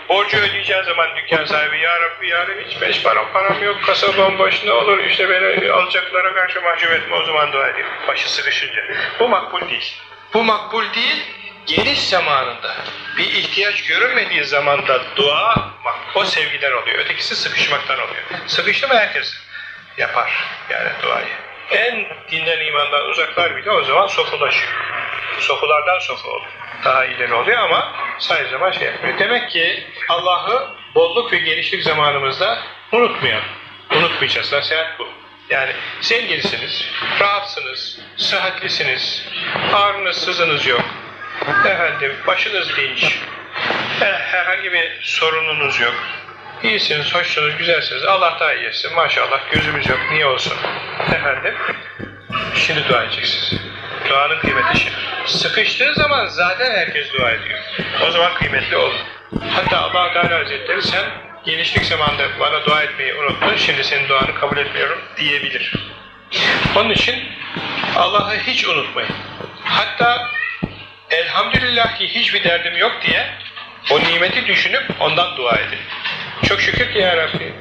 borcu ödeyeceğin zaman dükkan sahibi, Ya Rabbi yarın hiç beş param param yok, kasa bomboş ne olur, işte beni alacaklara karşı mahcup etme o zaman dua edeyim, başı sıkışınca. Bu makbul değil. Bu makbul değil, geniş zamanında, bir ihtiyaç görünmediği zamanda dua, bak o sevgiden oluyor. Ötekisi sıkışmaktan oluyor. Sıkıştı mı herkes yapar yani duayı. En dinden imandan uzaklar bile o zaman sofulaşıyor. Sofulardan sofu olur. Daha ileri oluyor ama sadece zaman şey yapıyor. Demek ki Allah'ı bolluk ve genişlik zamanımızda unutmayalım. Unutmayacağız. Nasihat bu. Yani zenginsiniz, rahatsınız, sıhhatlisiniz, ağrınız, sızınız yok. Efendim, başınız dinç, herhangi bir sorununuz yok. İyisiniz, hoşsunuz, güzelsiniz. Allah daha iyi. Maşallah gözümüz yok. Niye olsun? Efendim, şimdi dua edeceksiniz. Duanın kıymeti şey. Sıkıştığı zaman zaten herkes dua ediyor. O zaman kıymetli olun. Hatta allah Teala Hazretleri sen genişlik zamanında bana dua etmeyi unuttun, şimdi senin duanı kabul etmiyorum diyebilir. Onun için Allah'ı hiç unutmayın. Hatta elhamdülillah ki hiçbir derdim yok diye o nimeti düşünüp ondan dua edin. Çok şükür ki ya Rabbi.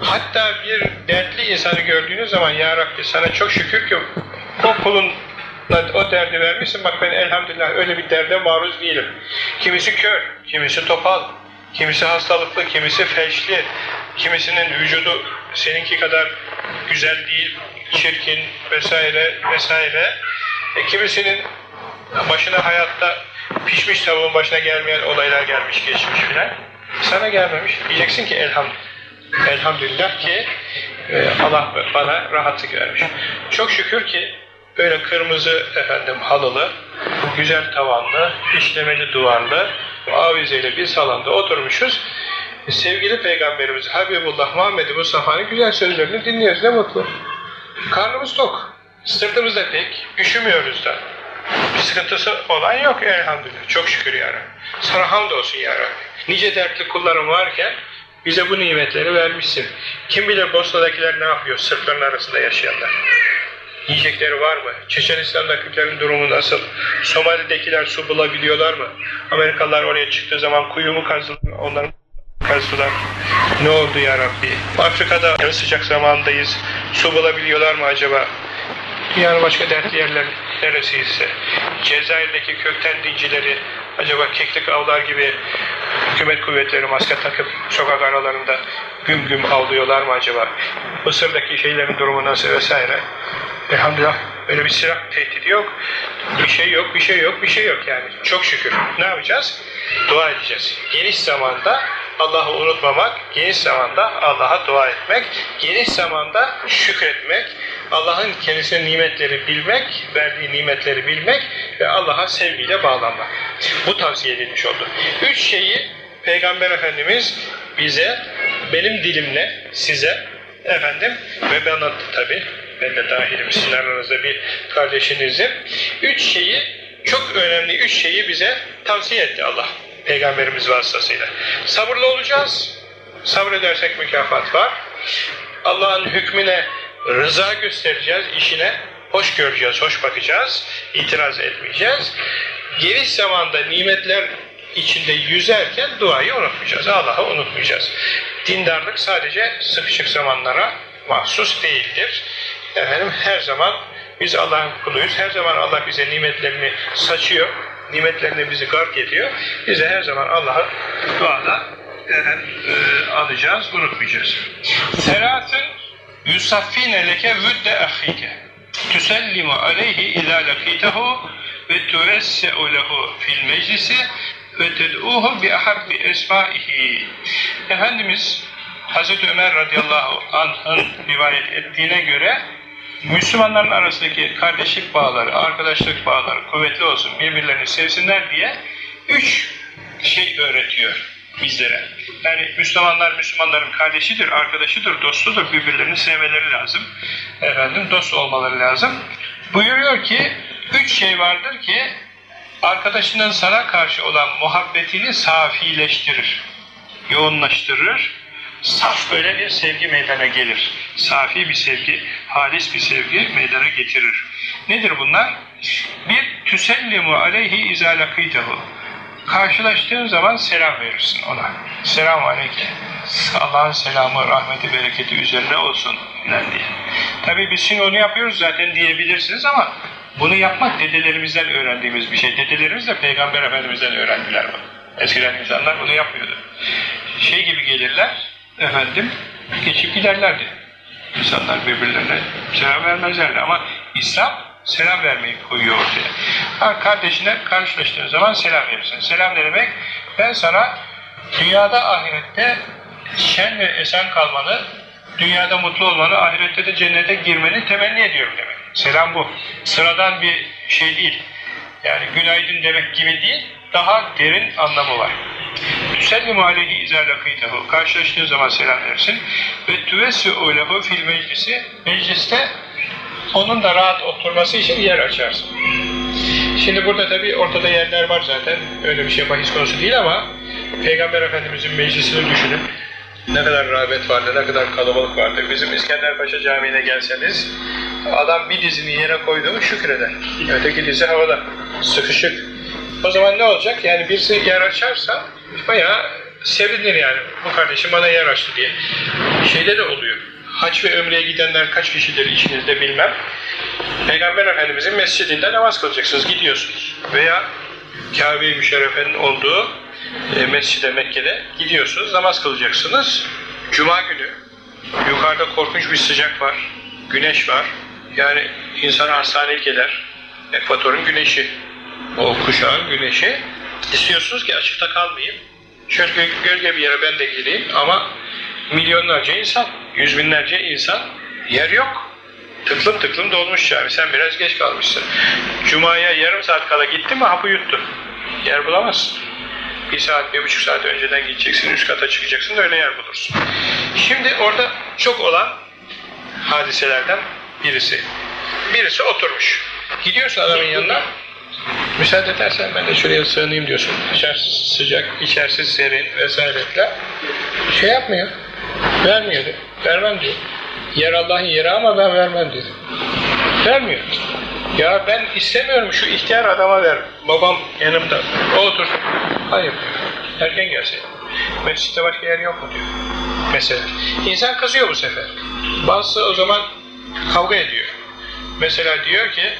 Hatta bir dertli insanı gördüğünüz zaman ya Rabbi sana çok şükür ki o kulun o derdi vermişsin. Bak ben elhamdülillah öyle bir derde maruz değilim. Kimisi kör, kimisi topal, kimisi hastalıklı, kimisi felçli, kimisinin vücudu seninki kadar güzel değil, çirkin vesaire vesaire. E, kimisinin başına hayatta pişmiş tavuğun başına gelmeyen olaylar gelmiş geçmiş filan. Sana gelmemiş. Diyeceksin ki elhamdülillah. Elhamdülillah ki e, Allah bana rahatlık vermiş. Çok şükür ki böyle kırmızı efendim halılı, güzel tavanlı, işlemeli duvarlı, avizeyle bir salonda oturmuşuz. Sevgili Peygamberimiz Habibullah Muhammed Mustafa'nın güzel sözlerini dinliyoruz. Ne mutlu. Karnımız tok. Sırtımızda pek, üşümüyoruz da. Bir sıkıntısı olan yok elhamdülillah. Çok şükür ya Rabbi. Sana hamdolsun ya Rabbi. Nice dertli kullarım varken bize bu nimetleri vermişsin. Kim bilir Bosna'dakiler ne yapıyor sırtların arasında yaşayanlar. Yiyecekleri var mı? Çeçenistan'dakilerin durumu nasıl? Somali'dekiler su bulabiliyorlar mı? Amerikalılar oraya çıktığı zaman kuyumu kazdılar, onların kazdılar. Ne oldu ya Rabbi? Afrika'da sıcak zamandayız. Su bulabiliyorlar mı acaba? Dünyanın başka dertli yerler neresiyse, Cezayir'deki kökten dincileri acaba keklik avlar gibi hükümet kuvvetleri maske takıp sokak aralarında güm güm avlıyorlar mı acaba? Mısır'daki şeylerin durumu nasıl vesaire. Elhamdülillah öyle bir silah tehdidi yok. Bir şey yok, bir şey yok, bir şey yok yani. Çok şükür. Ne yapacağız? Dua edeceğiz. Geniş zamanda Allah'ı unutmamak, geniş zamanda Allah'a dua etmek, geniş zamanda şükretmek, Allah'ın kendisine nimetleri bilmek, verdiği nimetleri bilmek ve Allah'a sevgiyle bağlanmak. Bu tavsiye edilmiş oldu. Üç şeyi Peygamber Efendimiz bize, benim dilimle size, efendim ve bana tabi, ben de dahilim sizin aranızda bir kardeşinizim. Üç şeyi, çok önemli üç şeyi bize tavsiye etti Allah. Peygamberimiz vasıtasıyla. Sabırlı olacağız. Sabredersek mükafat var. Allah'ın hükmüne rıza göstereceğiz, işine hoş göreceğiz, hoş bakacağız, itiraz etmeyeceğiz. Geniş zamanda nimetler içinde yüzerken duayı unutmayacağız, Allah'ı unutmayacağız. Dindarlık sadece sıkışık zamanlara mahsus değildir. Efendim her zaman biz Allah'ın kuluyuz, her zaman Allah bize nimetlerini saçıyor, nimetlerini bizi gark ediyor. Biz de her zaman Allah'ı duada efendim, e, alacağız, unutmayacağız. Selatın yusaffine leke vüdde ahike. Tüsellimu aleyhi izâ lakîtehu ve tuvesse'u lehu fil meclisi ve ted'uhu bi ahabbi esmaihi Efendimiz Hazreti Ömer radıyallahu anh'ın rivayet ettiğine göre Müslümanların arasındaki kardeşlik bağları, arkadaşlık bağları kuvvetli olsun, birbirlerini sevsinler diye üç şey öğretiyor bizlere. Yani Müslümanlar Müslümanların kardeşidir, arkadaşıdır, dostudur, birbirlerini sevmeleri lazım. Efendim dost olmaları lazım. Buyuruyor ki üç şey vardır ki arkadaşının sana karşı olan muhabbetini safileştirir, yoğunlaştırır, saf böyle bir sevgi meydana gelir. Safi bir sevgi, halis bir sevgi meydana getirir. Nedir bunlar? Bir, tüsellimu aleyhi izâ lakîtehu. Karşılaştığın zaman selam verirsin ona. Selam aleyke. Allah'ın selamı, rahmeti, bereketi üzerine olsun diye. Tabi biz şimdi onu yapıyoruz zaten diyebilirsiniz ama bunu yapmak dedelerimizden öğrendiğimiz bir şey. Dedelerimiz de Peygamber Efendimiz'den öğrendiler bunu. Eskiden insanlar bunu yapmıyordu. Şey gibi gelirler, efendim, geçip giderlerdi. İnsanlar birbirlerine selam vermezlerdi ama İslam selam vermeyi koyuyor ortaya. Ha, kardeşine karşılaştığın zaman selam verirsin. Selam ne demek? Ben sana dünyada ahirette şen ve esen kalmanı, dünyada mutlu olmanı, ahirette de cennete girmeni temenni ediyorum demek. Selam bu. Sıradan bir şey değil. Yani günaydın demek gibi değil, daha derin anlamı var. Tüsellimu aleyhi izâ lakîtehu. Karşılaştığın zaman selam versin. Ve tüvessu'u lehu fil meclisi. Mecliste onun da rahat oturması için yer açarsın. Şimdi burada tabi ortada yerler var zaten. Öyle bir şey bahis konusu değil ama Peygamber Efendimizin meclisini düşünün. Ne kadar rağbet vardı, ne kadar kalabalık vardı. Bizim İskenderpaşa Camii'ne gelseniz adam bir dizini yere koyduğu şükreder. Öteki dizi havada. Sıkışık. O zaman ne olacak? Yani birisi yer açarsa bayağı sevinir yani. Bu kardeşim bana yer açtı diye. Şeyde de oluyor. Haç ve ömreye gidenler kaç kişidir içinizde bilmem. Peygamber Efendimizin mescidinde namaz kılacaksınız, gidiyorsunuz. Veya Kabe-i Müşerrefe'nin olduğu e, mescide Mekke'de gidiyorsunuz, namaz kılacaksınız. Cuma günü yukarıda korkunç bir sıcak var, güneş var. Yani insanı hastanelik eder. Ekvatorun güneşi, o kuşağın güneşi. İstiyorsunuz ki açıkta kalmayayım. Şöyle gölge bir yere ben de gireyim ama milyonlarca insan, yüz binlerce insan yer yok. Tıklım tıklım dolmuş yani. Sen biraz geç kalmışsın. Cuma'ya yarım saat kala gitti mi hapı yuttun. Yer bulamazsın. Bir saat, bir buçuk saat önceden gideceksin, üst kata çıkacaksın da öyle yer bulursun. Şimdi orada çok olan hadiselerden birisi. Birisi oturmuş. Gidiyorsun adamın yanına, müsaade edersen ben de şuraya sığınayım diyorsun. İçerisi sıcak, içerisi serin vesaireler. Şey yapmıyor. Vermiyor. Vermem diyor. Yer Allah'ın yeri ama ben vermem diyor. Vermiyor. Ya ben istemiyorum şu ihtiyar adama ver. Babam yanımda. O otur. Hayır diyor. Erken gelsin. Mescitte başka yer yok mu diyor. Mesela. İnsan kızıyor bu sefer. Bazısı o zaman kavga ediyor. Mesela diyor ki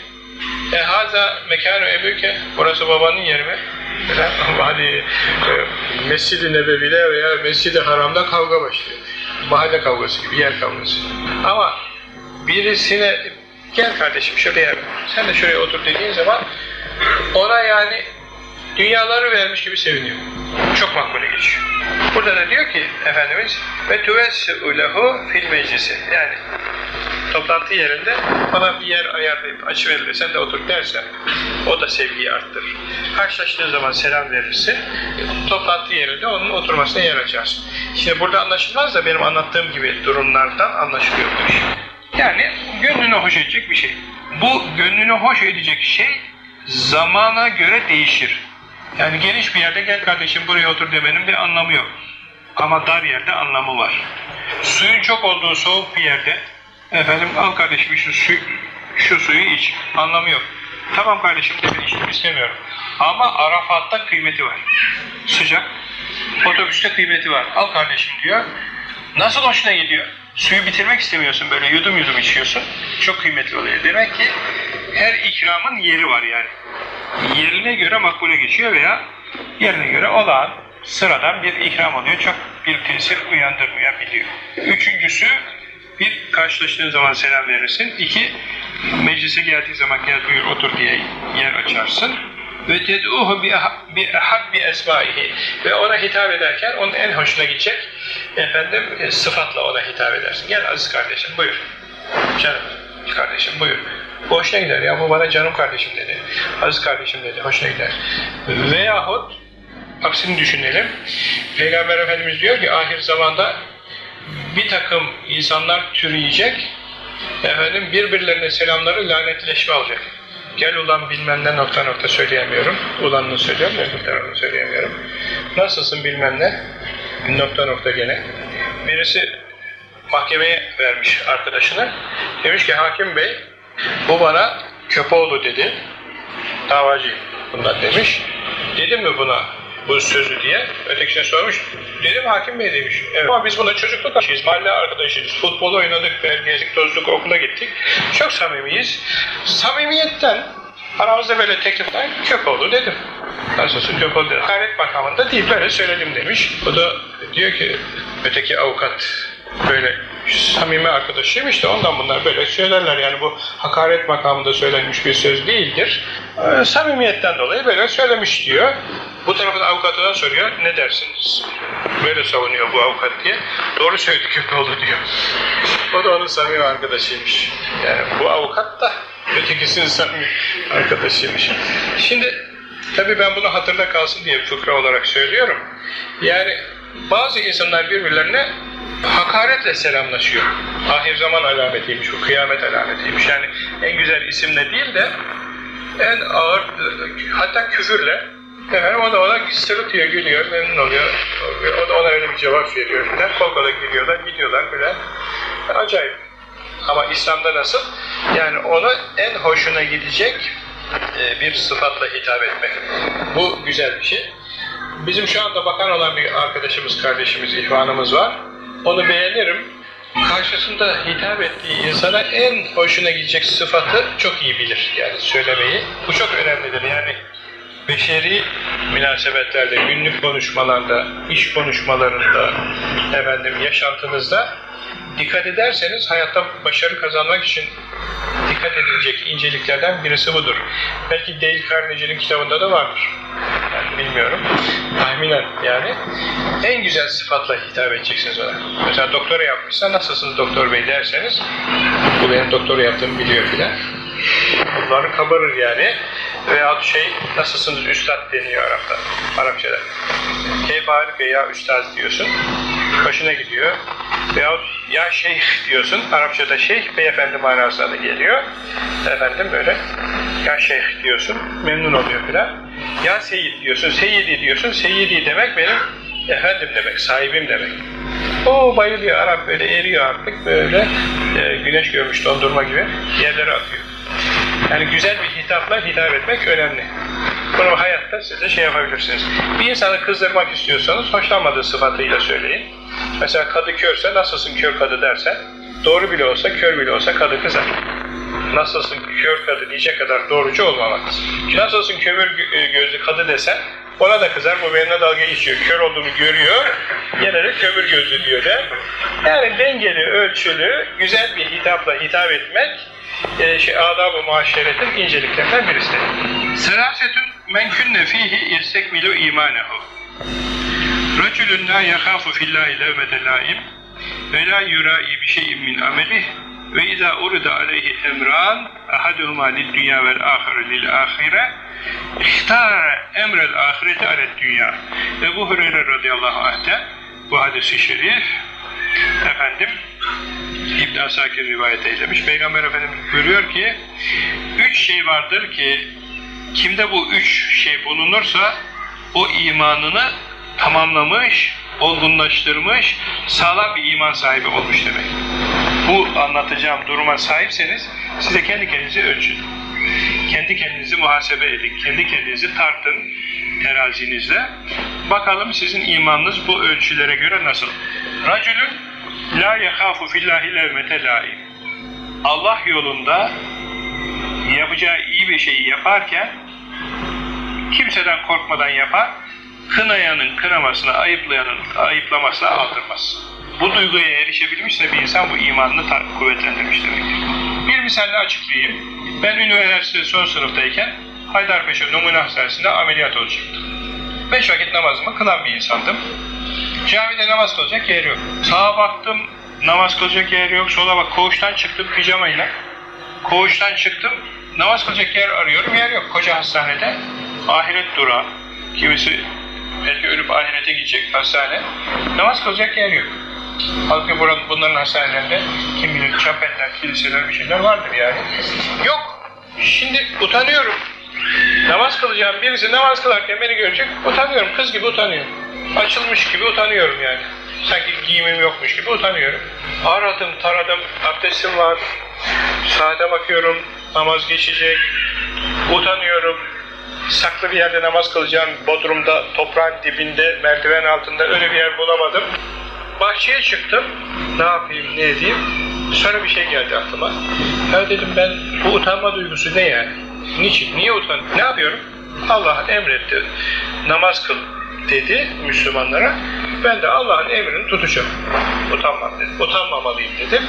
e haza mekanı ebüke burası babanın yeri mi? Hani e, Mescid-i Nebevi'de veya Mescid-i Haram'da kavga başlıyor. mahalle kavgası gibi, yer kavgası. Ama birisine gel kardeşim şuraya, sen de şuraya otur dediğin zaman ona yani dünyaları vermiş gibi seviniyor. Çok makbule geçiyor. Burada da diyor ki Efendimiz ve tuvessi'u lehu fil meclisi. Yani toplantı yerinde bana bir yer ayarlayıp açıverir sen de otur dersen o da sevgiyi arttırır. Karşılaştığın zaman selam verirsin. Toplantı yerinde onun oturmasına yer açarsın. Şimdi burada anlaşılmaz da benim anlattığım gibi durumlardan anlaşılıyor. Yani gönlünü hoş edecek bir şey. Bu gönlünü hoş edecek şey zamana göre değişir. Yani geniş bir yerde gel kardeşim buraya otur demenin bir anlamı yok. Ama dar yerde anlamı var. Suyun çok olduğu soğuk bir yerde efendim al kardeşim şu, su, şu suyu iç. Anlamı yok. Tamam kardeşim de içtim istemiyorum. Ama Arafat'ta kıymeti var. Sıcak. Otobüste kıymeti var. Al kardeşim diyor. Nasıl hoşuna gidiyor? Suyu bitirmek istemiyorsun böyle yudum yudum içiyorsun. Çok kıymetli oluyor. Demek ki her ikramın yeri var yani. Yerine göre makbule geçiyor veya yerine göre olağan, sıradan bir ikram oluyor. Çok bir tesir uyandırmayabiliyor. Üçüncüsü bir karşılaştığın zaman selam verirsin. İki meclise geldiği zaman gel buyur otur diye yer açarsın. Ve ted'uhu bi habbi esmaihi ve ona hitap ederken onun en hoşuna gidecek efendim e, sıfatla ona hitap edersin. Gel aziz kardeşim buyur. Canım kardeşim buyur. Bu hoşuna gider ya bu bana canım kardeşim dedi. Aziz kardeşim dedi hoşuna gider. Veyahut aksini düşünelim. Peygamber Efendimiz diyor ki ahir zamanda bir takım insanlar türüyecek efendim birbirlerine selamları lanetleşme olacak. Gel ulan bilmem ne nokta nokta söyleyemiyorum. Ulanını söylüyorum, öbür tarafını söyleyemiyorum. Nasılsın bilmem ne? Nokta nokta gene. Birisi mahkemeye vermiş arkadaşını. Demiş ki hakim bey bu bana Köpoğlu dedi. Davacı bundan demiş. Dedim mi buna bu sözü diye. Ötekisine sormuş. Dedim hakim bey demiş. Evet. Ama biz buna çocukluk arkadaşıyız, mahalle arkadaşıyız. Futbol oynadık, gezdik, tozduk, okula gittik. Çok samimiyiz. Samimiyetten aramızda böyle tekliften Köpoğlu dedim. Nasılsın Köpoğlu dedim. Hakaret makamında değil böyle söyledim demiş. O da diyor ki öteki avukat böyle samimi arkadaşıymış da ondan bunlar böyle söylerler. Yani bu hakaret makamında söylenmiş bir söz değildir. Ee, samimiyetten dolayı böyle söylemiş diyor. Bu tarafın avukatına soruyor, ne dersiniz? Böyle savunuyor bu avukat diye. Doğru söyledi Köpoğlu diyor. O da onun samimi arkadaşıymış. Yani bu avukat da ötekisinin samimi arkadaşıymış. Şimdi tabii ben bunu hatırda kalsın diye fıkra olarak söylüyorum. Yani bazı insanlar birbirlerine hakaretle selamlaşıyor. Ahir zaman alametiymiş, bu kıyamet alametiymiş. Yani en güzel isimle değil de en ağır, hatta küfürle efendim o da ona sırıtıyor, gülüyor, memnun oluyor. O da ona öyle bir cevap veriyor. Kol kola giriyorlar, gidiyorlar böyle. Acayip. Ama İslam'da nasıl? Yani ona en hoşuna gidecek e, bir sıfatla hitap etmek. Bu güzel bir şey. Bizim şu anda bakan olan bir arkadaşımız, kardeşimiz, ihvanımız var. Onu beğenirim. Karşısında hitap ettiği insana en hoşuna gidecek sıfatı çok iyi bilir yani söylemeyi. Bu çok önemlidir yani beşeri münasebetlerde, günlük konuşmalarda, iş konuşmalarında, efendim yaşantınızda dikkat ederseniz hayatta başarı kazanmak için dikkat edilecek inceliklerden birisi budur. Belki Dale Carnegie'nin kitabında da vardır. Yani bilmiyorum. Tahminen yani. En güzel sıfatla hitap edeceksiniz ona. Mesela doktora yapmışsa nasılsınız doktor bey derseniz bu benim doktora yaptığımı biliyor filan. Bunları kabarır yani. Veyahut şey nasılsınız üstad deniyor Arap'ta. Arapçada. Keyfari veya üstad diyorsun. Hoşuna gidiyor. Veyahut ya şeyh diyorsun. Arapçada şeyh beyefendi manasına da geliyor. Efendim böyle. Ya şeyh diyorsun. Memnun oluyor filan. Ya seyyid diyorsun. Seyyidi diyorsun. Seyyidi demek benim efendim demek. Sahibim demek. O bayılıyor. Arap böyle eriyor artık. Böyle e, güneş görmüş dondurma gibi yerlere atıyor. Yani güzel bir hitapla hitap etmek önemli. Bunu hayatta size şey yapabilirsiniz. Bir insanı kızdırmak istiyorsanız hoşlanmadığı sıfatıyla söyleyin. Mesela kadı körse nasılsın kör kadı dersen doğru bile olsa kör bile olsa kadı kızar. Nasılsın kör kadı diyecek kadar doğrucu olmamalısın. Nasılsın kömür gözlü kadı desen Ona da kızar, bu benimle dalga geçiyor. Kör olduğumu görüyor, de kömür gözlü diyor der. Yani dengeli, ölçülü, güzel bir hitapla hitap etmek, e, şey, adab-ı muaşeretin inceliklerinden birisi. Serasetün men künne fihi yestekmilu imanehu. Racülün la yekâfu fillâhi levmete lâim ve la yurâi bi şeyin min amelih ve izâ urida aleyhi emran ahaduhuma lid dünya vel âhiru lil âhire ihtâre emrel âhireti alet dünya. Ebu Hureyre radıyallahu anh'ten bu hadisi şerif efendim İbn Asakir rivayet eylemiş. Peygamber Efendimiz buyuruyor ki üç şey vardır ki kimde bu üç şey bulunursa o imanını tamamlamış, olgunlaştırmış, sağlam bir iman sahibi olmuş demek. Bu anlatacağım duruma sahipseniz size kendi kendinizi ölçün. Kendi kendinizi muhasebe edin, kendi kendinizi tartın terazinizle. Bakalım sizin imanınız bu ölçülere göre nasıl? Racülün la yekâfu fillahi levmete laim. Allah yolunda yapacağı iyi bir şeyi yaparken kimseden korkmadan yapar, kınayanın kınamasına, ayıplayanın ayıplamasına aldırmaz. Bu duyguya erişebilmişse bir insan bu imanını kuvvetlendirmiş demektir. Bir misalle açıklayayım. Ben üniversite son sınıftayken Haydarpaşa Numune Hastanesi'nde ameliyat olacaktım. Beş vakit namazımı kılan bir insandım. Camide namaz kılacak yer yok. Sağa baktım, namaz kılacak yer yok. Sola bak, koğuştan çıktım pijamayla. Koğuştan çıktım, namaz kılacak yer arıyorum, yer yok. Koca hastanede ahiret durağı. Kimisi belki ölüp ahirete gidecek hastane. Namaz kılacak yer yok. Halbuki buranın, bunların hastanelerinde kim bilir çapeller, kiliseler bir şeyler vardır yani. Yok. Şimdi utanıyorum. Namaz kılacağım birisi namaz kılarken beni görecek, utanıyorum. Kız gibi utanıyorum. Açılmış gibi utanıyorum yani. Sanki giyimim yokmuş gibi utanıyorum. Aradım, taradım, abdestim var. Saate bakıyorum, namaz geçecek. Utanıyorum saklı bir yerde namaz kılacağım, Bodrum'da, toprağın dibinde, merdiven altında öyle bir yer bulamadım. Bahçeye çıktım, ne yapayım, ne edeyim? Sonra bir şey geldi aklıma. Ya dedim ben, bu utanma duygusu ne yani? Niçin, niye utan? Ne yapıyorum? Allah emretti, namaz kıl dedi Müslümanlara. Ben de Allah'ın emrini tutacağım. Utanmam dedim. Utanmamalıyım dedim.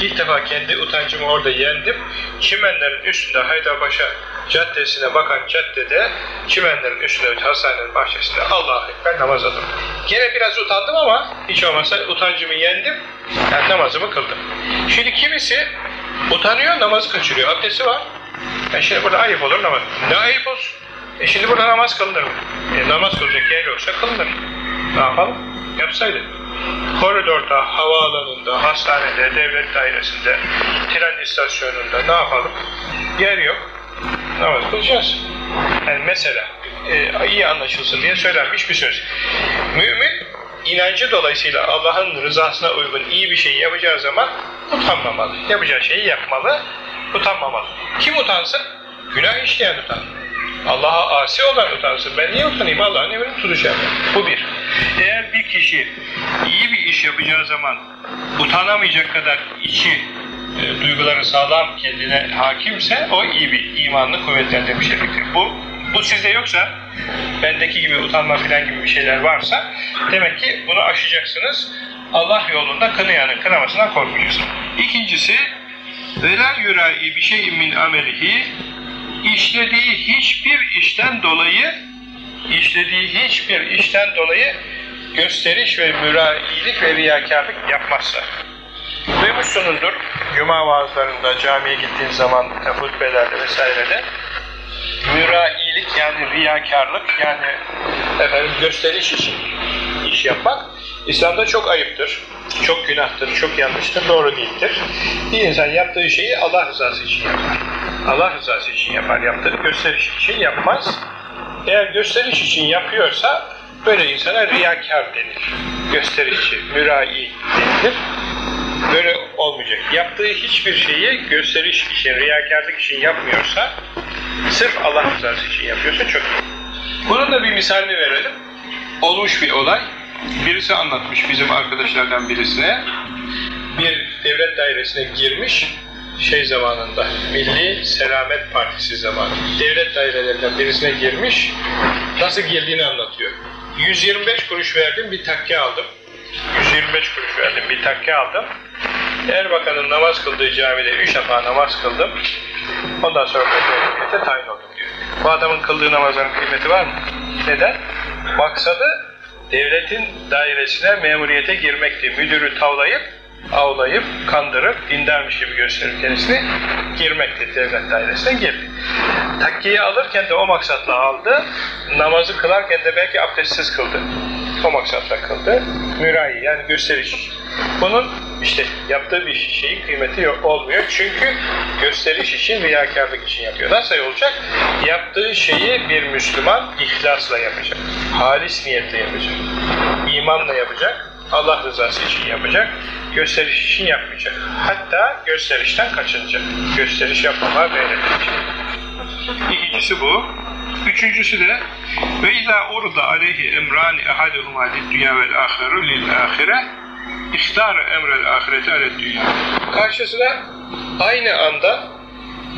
İlk defa kendi utancımı orada yendim. Çimenlerin üstünde Haydarpaşa Caddesi'ne bakan caddede çimenlerin üstünde hastanenin bahçesinde Allah'a Ekber namaz adım. Gene biraz utandım ama hiç olmazsa utancımı yendim. Yani namazımı kıldım. Şimdi kimisi utanıyor namaz kaçırıyor. Abdesti var. Yani şimdi burada ayıp olur namaz. Ne ayıp olsun? E şimdi burada namaz kılınır mı? E namaz kılacak yer yoksa kılınır. Ne yapalım? Yapsaydı. Koridorda, havaalanında, hastanede, devlet dairesinde, tren istasyonunda ne yapalım? Yer yok. Namaz kılacağız. Yani mesela e, iyi anlaşılsın diye söylenmiş bir söz. Mümin inancı dolayısıyla Allah'ın rızasına uygun iyi bir şey yapacağı zaman utanmamalı. Yapacağı şeyi yapmalı, utanmamalı. Kim utansın? Günah işleyen utanır. Allah'a asi olan utansın. Ben niye utanayım? Allah'ın emrini tutacağım. Bu bir. Eğer bir kişi iyi bir iş yapacağı zaman utanamayacak kadar içi e, duyguları sağlam kendine hakimse o iyi bir imanını kuvvetlendirmiş demektir. Bu, bu size yoksa bendeki gibi utanma filan gibi bir şeyler varsa demek ki bunu aşacaksınız. Allah yolunda kınayanın kınamasından korkmayacaksınız. İkincisi ve la bir şey min amelihi işlediği hiçbir işten dolayı işlediği hiçbir işten dolayı gösteriş ve mürailik ve riyakarlık yapmazsa. Duymuşsunuzdur cuma vaazlarında camiye gittiğin zaman e, hutbelerde vesairede mürailik yani riyakarlık yani efendim gösteriş için iş yapmak İslam'da çok ayıptır çok günahtır, çok yanlıştır, doğru değildir. Bir insan yaptığı şeyi Allah rızası için yapar. Allah rızası için yapar, yaptığı gösteriş için yapmaz. Eğer gösteriş için yapıyorsa böyle insana riyakar denir. Gösterişçi, mürai denilir. Böyle olmayacak. Yaptığı hiçbir şeyi gösteriş için, riyakarlık için yapmıyorsa, sırf Allah rızası için yapıyorsa çok iyi. Bunun da bir misalini verelim. Olmuş bir olay. Birisi anlatmış bizim arkadaşlardan birisine. Bir devlet dairesine girmiş, şey zamanında, Milli Selamet Partisi zamanı. Devlet dairelerinden birisine girmiş, nasıl girdiğini anlatıyor. 125 kuruş verdim bir takke aldım. 125 kuruş verdim bir takke aldım. Erbakan'ın namaz kıldığı camide üç defa namaz kıldım. Ondan sonra memuriyete tayin oldum diyor. Bu adamın kıldığı namazların kıymeti var mı? Neden? Maksadı devletin dairesine memuriyete girmekti. Müdürü tavlayıp, avlayıp, kandırıp, dindarmış gibi gösterip kendisini girmekti devlet dairesine girdi. Takkiyi alırken de o maksatla aldı, namazı kılarken de belki abdestsiz kıldı. O maksatla kıldı. Mürayi yani gösteriş. Bunun işte yaptığı bir şeyin kıymeti yok, olmuyor. Çünkü gösteriş için, riyakarlık için yapıyor. Nasıl olacak? Yaptığı şeyi bir Müslüman ihlasla yapacak. Halis niyetle yapacak. İmanla yapacak. Allah rızası için yapacak. Gösteriş için yapmayacak. Hatta gösterişten kaçınacak. Gösteriş yapmama meyledecek. İkincisi bu. Üçüncüsü de ve izâ urda aleyhi emrani ahaduhuma lid dünya vel ahiru lil ahire İhtar emrel ahireti alet dünya. Karşısına aynı anda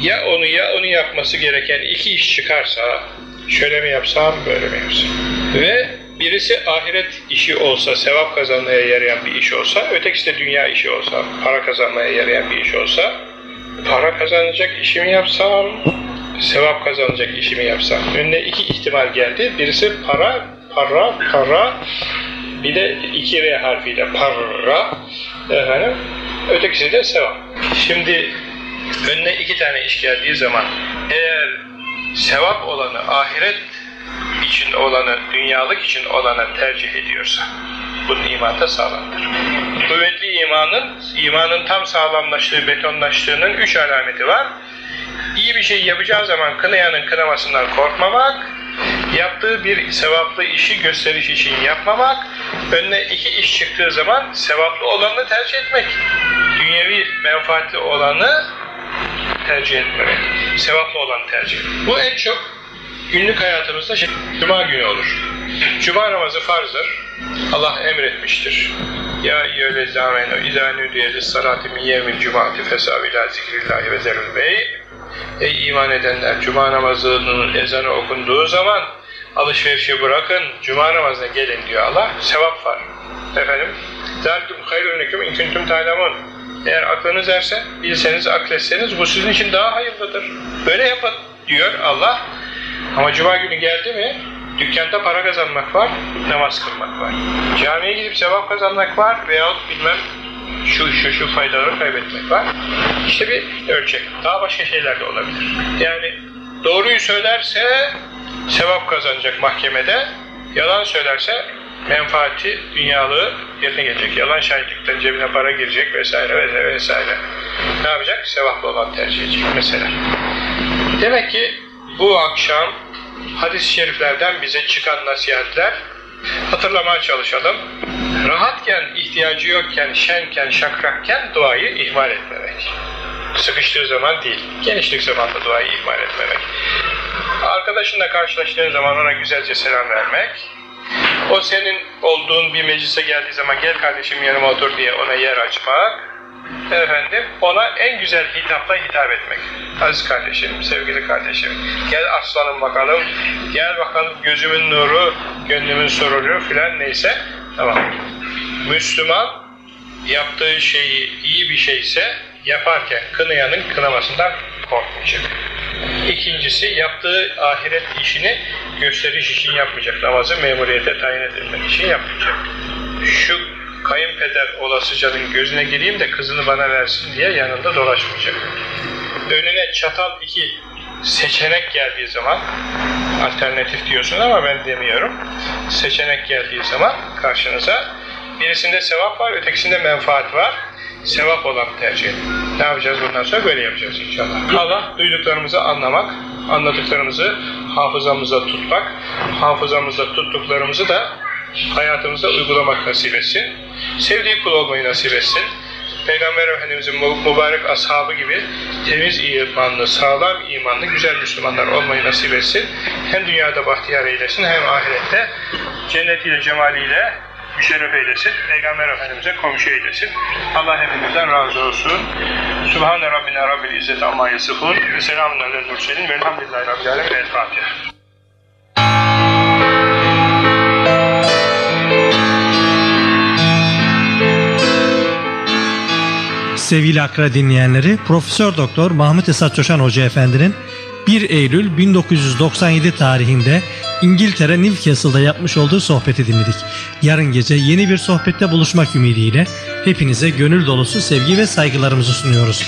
ya onu ya onu yapması gereken iki iş çıkarsa, şöyle mi yapsam, böyle mi yapsam? Ve birisi ahiret işi olsa, sevap kazanmaya yarayan bir iş olsa, ötekisi de dünya işi olsa, para kazanmaya yarayan bir iş olsa, para kazanacak işi mi yapsam, sevap kazanacak işi mi yapsam? Önüne iki ihtimal geldi. Birisi para, para, para, bir de iki R harfiyle parra, efendim, ötekisi de sevap. Şimdi önüne iki tane iş geldiği zaman eğer sevap olanı, ahiret için olanı, dünyalık için olanı tercih ediyorsa, bunun imanda sağlamdır. Kuvvetli imanın, imanın tam sağlamlaştığı, betonlaştığının üç alameti var. İyi bir şey yapacağı zaman kınayanın kınamasından korkmamak, yaptığı bir sevaplı işi gösteriş için yapmamak, önüne iki iş çıktığı zaman sevaplı olanı tercih etmek, dünyevi menfaatli olanı tercih etmemek, sevaplı olanı tercih etmek. Bu en çok günlük hayatımızda şey, Cuma günü olur. Cuma namazı farzdır. Allah emretmiştir. Ya eyyühellezine amenu izâ nüdiye salati min yevmil cumati fesâv ilâ zikrillahi ve zerül bey Ey iman edenler! Cuma namazının ezanı okunduğu zaman alışverişi bırakın, cuma namazına gelin diyor Allah. Sevap var. Efendim, ذَلْكُمْ خَيْرٌ لَكُمْ اِنْ كُنْتُمْ تَعْلَمُونَ Eğer aklınız erse, bilseniz, akletseniz bu sizin için daha hayırlıdır. Böyle yapın diyor Allah. Ama cuma günü geldi mi, dükkanda para kazanmak var, namaz kılmak var. Camiye gidip sevap kazanmak var veyahut bilmem şu şu şu faydaları kaybetmek var. İşte bir ölçek. Daha başka şeyler de olabilir. Yani doğruyu söylerse sevap kazanacak mahkemede, yalan söylerse menfaati, dünyalığı yerine gelecek. Yalan şahitlikten cebine para girecek vesaire vesaire vesaire. Ne yapacak? Sevaplı olan tercih edecek mesela. Demek ki bu akşam hadis-i şeriflerden bize çıkan nasihatler hatırlamaya çalışalım. Rahatken, ihtiyacı yokken, şenken, şakrakken duayı ihmal etmemek. Sıkıştığı zaman değil, genişlik zamanda duayı ihmal etmemek. Arkadaşınla karşılaştığın zaman ona güzelce selam vermek. O senin olduğun bir meclise geldiği zaman gel kardeşim yanıma otur diye ona yer açmak. Efendim ona en güzel hitapla hitap etmek. Aziz kardeşim, sevgili kardeşim, gel aslanım bakalım, gel bakalım gözümün nuru, gönlümün sururu filan neyse. Tamam. Müslüman yaptığı şeyi iyi bir şeyse yaparken kınayanın kınamasından korkmayacak. İkincisi yaptığı ahiret işini gösteriş için yapmayacak. Namazı memuriyete tayin edilmek için yapmayacak. Şu kayınpeder olasıcanın gözüne gireyim de kızını bana versin diye yanında dolaşmayacak. Önüne çatal iki seçenek geldiği zaman alternatif diyorsun ama ben demiyorum. Seçenek geldiği zaman karşınıza birisinde sevap var, ötekisinde menfaat var. Sevap olan tercih Ne yapacağız bundan sonra? Böyle yapacağız inşallah. Allah duyduklarımızı anlamak, anladıklarımızı hafızamıza tutmak, hafızamızda tuttuklarımızı da hayatımızda uygulamak nasip etsin. Sevdiği kul olmayı nasip etsin. Peygamber Efendimiz'in mübarek ashabı gibi temiz imanlı, sağlam imanlı, güzel Müslümanlar olmayı nasip etsin. Hem dünyada bahtiyar eylesin hem ahirette cennetiyle, cemaliyle müşerref eylesin. Peygamber Efendimiz'e komşu eylesin. Allah hepimizden razı olsun. Subhane Rabbina Rabbil İzzet Amma Yasifun ve selamun aleyhi mürselin velhamdülillahi Rabbil Alemin. El Fatiha. Sevgili Akra dinleyenleri, Profesör Doktor Mahmut Esat Coşan Hoca Efendi'nin 1 Eylül 1997 tarihinde İngiltere Newcastle'da yapmış olduğu sohbeti dinledik. Yarın gece yeni bir sohbette buluşmak ümidiyle hepinize gönül dolusu sevgi ve saygılarımızı sunuyoruz.